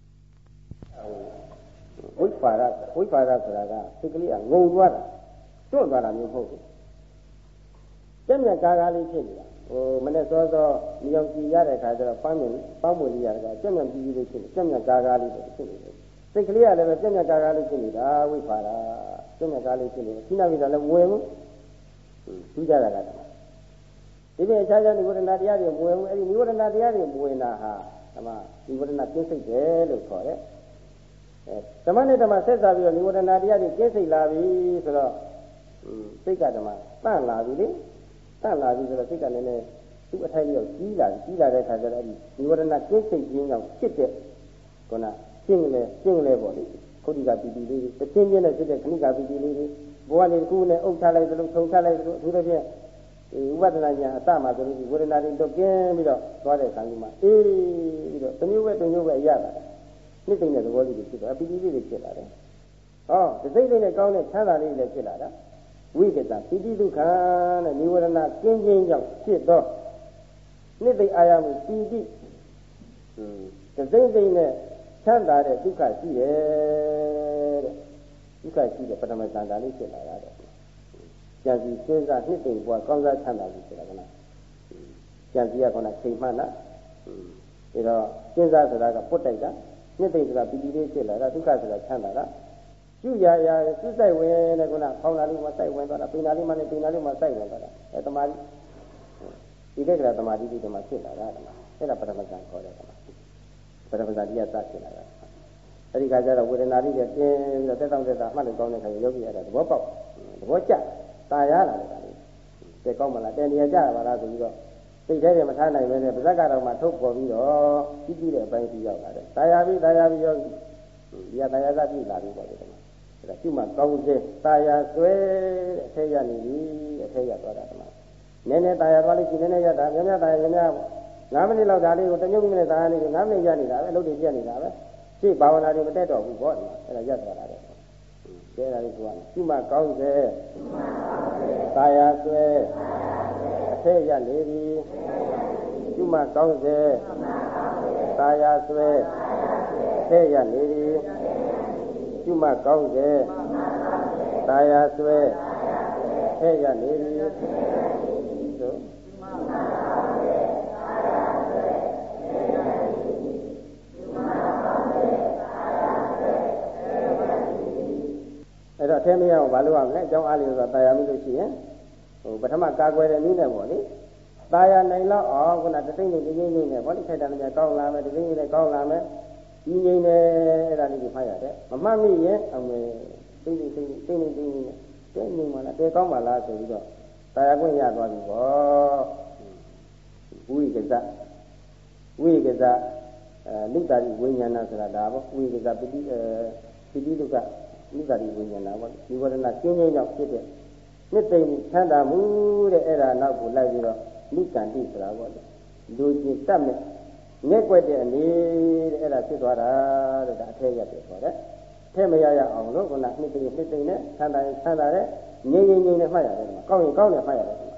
ဝိပါရဝိပါရဆိုတာကစိတ်ကလေးကငုံသွားတာတွန့်သွားတာမျိုးမဟုတ်ဘူးကျက်မြက်ကားကားလေးဖြစ်နေတာဟိုမနေ့စောစောမြောင်ကြည့်ရတဲ့ခါကျတော့ပန်းမြင်ပန်းမွေလေးရတာကျက်မြက်ပြီးပြီးလေးဖြစ်နေကျက်မြက်ကားကားလေးဖြစ်နေတယ်စိတ်ကလေးကလည်းပဲကျက်မြက်ကားကားလေးဖြစ်နေတာဝိပါရကျက်မြက်ကားလေးဖြစ်နေတယ်ခိနာမိတာလည်းဝင်ဘူး သူကြတာကဒီပြင်အခြားခြားနိဝရဏတရားတွေမဝင်ဘူးအဲ့ဒီနိဝရဏတရားတွေမဝင်တာဟာဓမ္မနိဝရဏကျင်းစိတ်တယ်လို့ခေါ်တယ်အဲဓမ္မနဲ့ဓမ္မဆက်စားပြီးတော့နိဝရဏတရားတွေကျင်းစိတ်လာပြီဆိုတော့စိတ်ကဓမ္မတန့်လာပြီလေတန့်လာပြီဆိုတော့စိတ်ကလည်းလည်းသူ့အထိုက်ရောက်ကြီးလာကြီးလာတဲ့ခါကျတော့အဲ့ဒီနိဝရဏကျင်းစိတ်ခြင်းကြောင့်ဖြစ်တဲ့ခုနရှင်းလေရှင်းလေပေါ့လေခုတိကပီတိလေးတွေတချင်းချင်းနဲ့ဖြစ်တဲ့ခဏိကပီတိလေးတွေ ဘဝနေတစ်ခုနဲ့အုပ်ချလိုက်သလိုထုံချလိုက်သလိုအထူးသဖြင့်ဝိပဿနာဉာဏ်အစမှဆိုလို့ဝေဒနာတွေတော့ကျင်းပြီးတော့သွားတဲ့ခါကြီးမှာအေးပြီးတော့တစ်မျိုးပဲတစ်မျိုးပဲရလာတယ်နှစ်သိမ့်တဲ့သဘောလေးတွေဖြစ်သွားအပီတိလေးတွေဖြစ်လာတယ်ဟောဒီစိတ်လေးနဲ့ကောင်းတဲ့ချမ်းသာလေးတွေဖြစ်လာတာဝိကတပိတိဒုက္ခနဲ့និဝရဏကင်းခြင်းကြောင့်ဖြစ်သောနှစ်သိမ့်အာရမှုပီတိဟွန်းဒီစိတ်စိတ်နဲ့ချမ်းသာတဲ့ဒုက္ခရှိတယ်တဲ့ ဒုက္ခရှိတဲ့ပထမသံဃာလေးဖြစ်လာရတယ်ကြံစီစဉ်းစားနှစ်သိမ့်ဘွားကောင်းစားချမ်းသာပြီဆိုတာကလားကြံစီရခေါ်တာချိန်မှန်းလားအဲတော့စဉ်းစားဆိုတာကပုတ်တိုက်တာနှစ်သိမ့်ဆိုတာပီတိလေးဖြစ်လာတာဒုက္ခဆိုတာချမ်းသာတာကျุရရာစုဆိုင်ဝင်တဲ့ကုလားဖောင်းလာလေးမှစိုက်ဝင်သွားတာပိန်လာလေးမှလည်းပိန်လာလေးမှစိုက်ဝင်သွားတာအဲတမာတိဒီတဲ့ကတမာတိဒီတမာဖြစ်လာတာတမာအဲ့ဒါပထမဇန်ခေါ်တယ်တမာပထမဇန်တရားစဖြစ်လာတာ အဲ့ဒီကကြတော့ဝေဒနာလေးပြင်းတော့တက်တောင့်တက်တာမှတ်လို့ကောင်းတဲ့ခါကျယောဂီရတာသဘောပေါက်သဘောကျတာရလာတယ်ကလေးတဲကောင်းမလားတဲနေရကြပါလားဆိုပြီးတော့စိတ်ထဲထဲမထားနိုင်ပဲနဲ့ပါဇက်ကတော့မှထုတ်ပေါ်ပြီးတော့ပြီးပြီးတဲ့အပိုင်းပြီးရောက်လာတယ်တာယာပြီးတာယာပြီးယောဂီဒီကတာယာကပြည့်လာပြီပေါ့ဒီမှာအဲ့ဒါပြုမှကောင်းခြင်းတာယာဆွဲတဲ့အထက်ရနေပြီအထက်ရသွားတာဒီမှာနည်းနည်းတာယာသွားလို့ရှိနည်းနည်းရတာများများတာယာများများပေါ့9မိနစ်လောက်ဒါလေးကိုတညုတ်မိနစ်တာလေးကို9မိနစ်ရနေတာပဲအလုပ်တွေပြက်နေတာပဲ ရှေ့ဘာဝနာတွေမတက်တော့ဘူးပေါ့ဒီမှာအဲ့ဒါရက်သွားတာတဲ့ကျဲတာလေးကိုရှိမှကောင်းစေသာယာဆွဲအထက်ရနေပြီရှိမှကောင်းစေသာယာဆွဲအထက်ရနေပြီရှိမှကောင်းစေသာယာဆွဲအထက်ရနေပြီအဲ့တော့အ ထဲမရအောင်ဘာလို့ရမလဲအကြောင်းအားလေးဆိုတာတာယာမိလို့ရှိရင်ဟိုပထမကာကွယ်တဲ့နည်းနဲ့ပေါ့လေတာယာနိုင်တော့အောင်ခုနတသိမ့်နေတသိမ့်နေနဲ့ပေါ့လေခိုက်တာလည်းကောင်းလာမယ်တသိမ့်နေလည်းကောင်းလာမယ်ဒီငိမ့်နေအဲ့ဒါလေးကိုဖတ်ရတယ်မမှတ်မိရင်အောင်မယ်သိသိသိသိသိသိသိတဲငြိမ်ပါလားတဲကောင်းပါလားဆိုပြီးတော့တာယာခွင့်ရသွားပြီပေါ့ဝိကဇဝိကဇအဲလူတာရိဝိညာဏဆိုတာဒါပေါ့ဝိကဇပိတိအဲပိတိတုက လူတာရိဝိညာဏပေါ့ဒီဝရဏကျင်းချင်းကြောင့်ဖြစ်တဲ့နှစ်သိမ့်မှုချမ်းသာမှုတဲ့အဲ့ဒါနောက်ကိုလိုက်ပြီးတော့လူကံတိဆိုတာပေါ့လူကျင်တတ်မဲ့ငဲ့ွက်တဲ့အနေတဲ့အဲ့ဒါဖြစ်သွားတာတဲ့ဒါအထက်ရတယ်ပေါ့တဲ့ထဲမရရအောင်လို့ခုနနှစ်သိမ့်နှစ်သိမ့်နဲ့ချမ်းသာရင်ချမ်းသာတဲ့ငြိမ်ငြိမ်ငြိမ်နဲ့မှတ်ရတယ်ဒီမှာကောင်းရင်ကောင်းတယ်မှတ်ရတယ်ဒီမှာ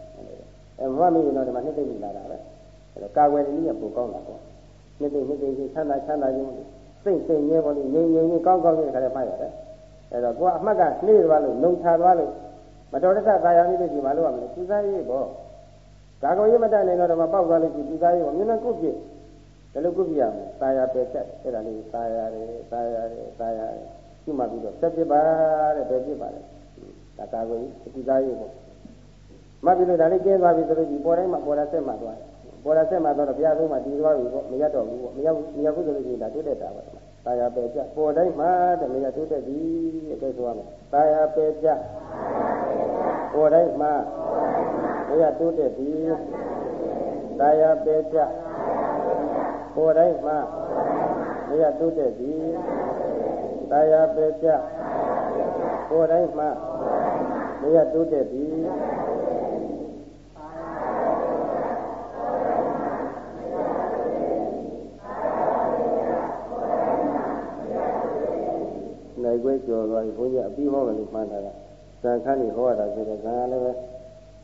အဲမမမီရင်တော့ဒီမှာနှစ်သိမ့်ပြီလာတာပဲအဲ့တော့ကာကွယ်နည်းကပိုကောင်းတာပေါ့နှစ်သိမ့်နှစ်သိမ့်ချင်းချမ်းသာချမ်းသာခြင်းစိတ်စိတ်ငြိမ်ပေါ်လို့ငြိမ်ငြိမ်ချင်းကောင်းကောင်းချင်းခါလည်းမှတ်ရတယ် အဲ့တော့ကိုကအမှတ်ကနှေးသွားလို့လုံချသွားလို့မတော်တဆသာယာနေလို့ဒီမှာလို့ရမလဲသူစားရေးပေါ့ကာကွယ်ရေးမတတ်နိုင်တော့တော့ပေါက်သွားလို့ဒီသူစားရေးပေါ့မြင်နေကုပြည့်ဘယ်လိုကုပြည့်ရမလဲသာယာပဲချက်အဲ့ဒါလေးသာယာတယ်သာယာတယ်သာယာတယ်ရှိမှပြီးတော့ဆက်ပြပါတဲ့ပဲပြပါလေဒါကာကွယ်ရေးသူစားရေးပေါ့မှတ်ပြီးလို့ဒါလေးကျင်းသွားပြီဆိုလို့ဒီပေါ်တိုင်းမှာပေါ်တာဆက်မှသွားတယ်ပေါ်တာဆက်မှသွားတော့ဘုရားဆုံးမှတည်သွားပြီပေါ့မရတော့ဘူးပေါ့မရမရဘူးဆိုလို့ရှိရင်ဒါတိုးတက်တာပါ တာယာပဲကြပေါ်တိုင်းမှာတဲ့မရတိုးတက်ပြီတဲ့ဆိုရမယ်တာယာပဲကြပေါ်တိုင်းမှာမရတိုးတက်ပြီတာယာပဲကြပေါ်တိုင်းမှာမရတိုးတက်ပြီတာယာပဲကြပေါ်တိုင်းမှာမရတိုးတက်ပြီ နိုင်ခွဲကျော်သွားပြီဘုန်းကြီးအပြီးဟောတယ်လို့မှန်းတာကဇန်ခန်းကြီးဟောတာဆိုတော့ဇန်ကလည်းပဲ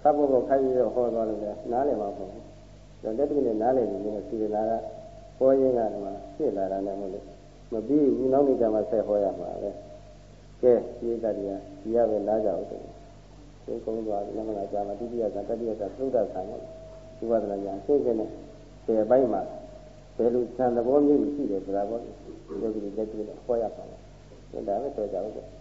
ခပ်ဖို့ကိုခိုင်းပြီးတော့ဟောသွားလို့လည်းနားလည်မှာပေါ့။ဒါလက်တွေ့နဲ့နားလည်နေလို့စီလာကပေါ်ရင်းကတော့ဖြစ်လာတာလည်းမဟုတ်လို့မပြီးဘူးနောက်နေ့ကျမှဆက်ဟောရမှာပဲ။ကဲဒီတည်းကဒီရပဲလာကြအောင်ဆို။ဒီကုန်းသွားပြီနောက်မှကြာမှဒုတိယကတတိယကသုဒ္ဓဆံပေါ့။ဒီဝဒနာညာရှင်းရှင်းနဲ့ဆယ်ပိုင်းမှာဘယ်လိုသံသဘောမျိုးရှိတယ်ဆိုတာပေါ့။ဒီလိုဒီလက်တွေ့နဲ့ဟောရပါ မယ်။ဒါပဲတော့ကြအောင်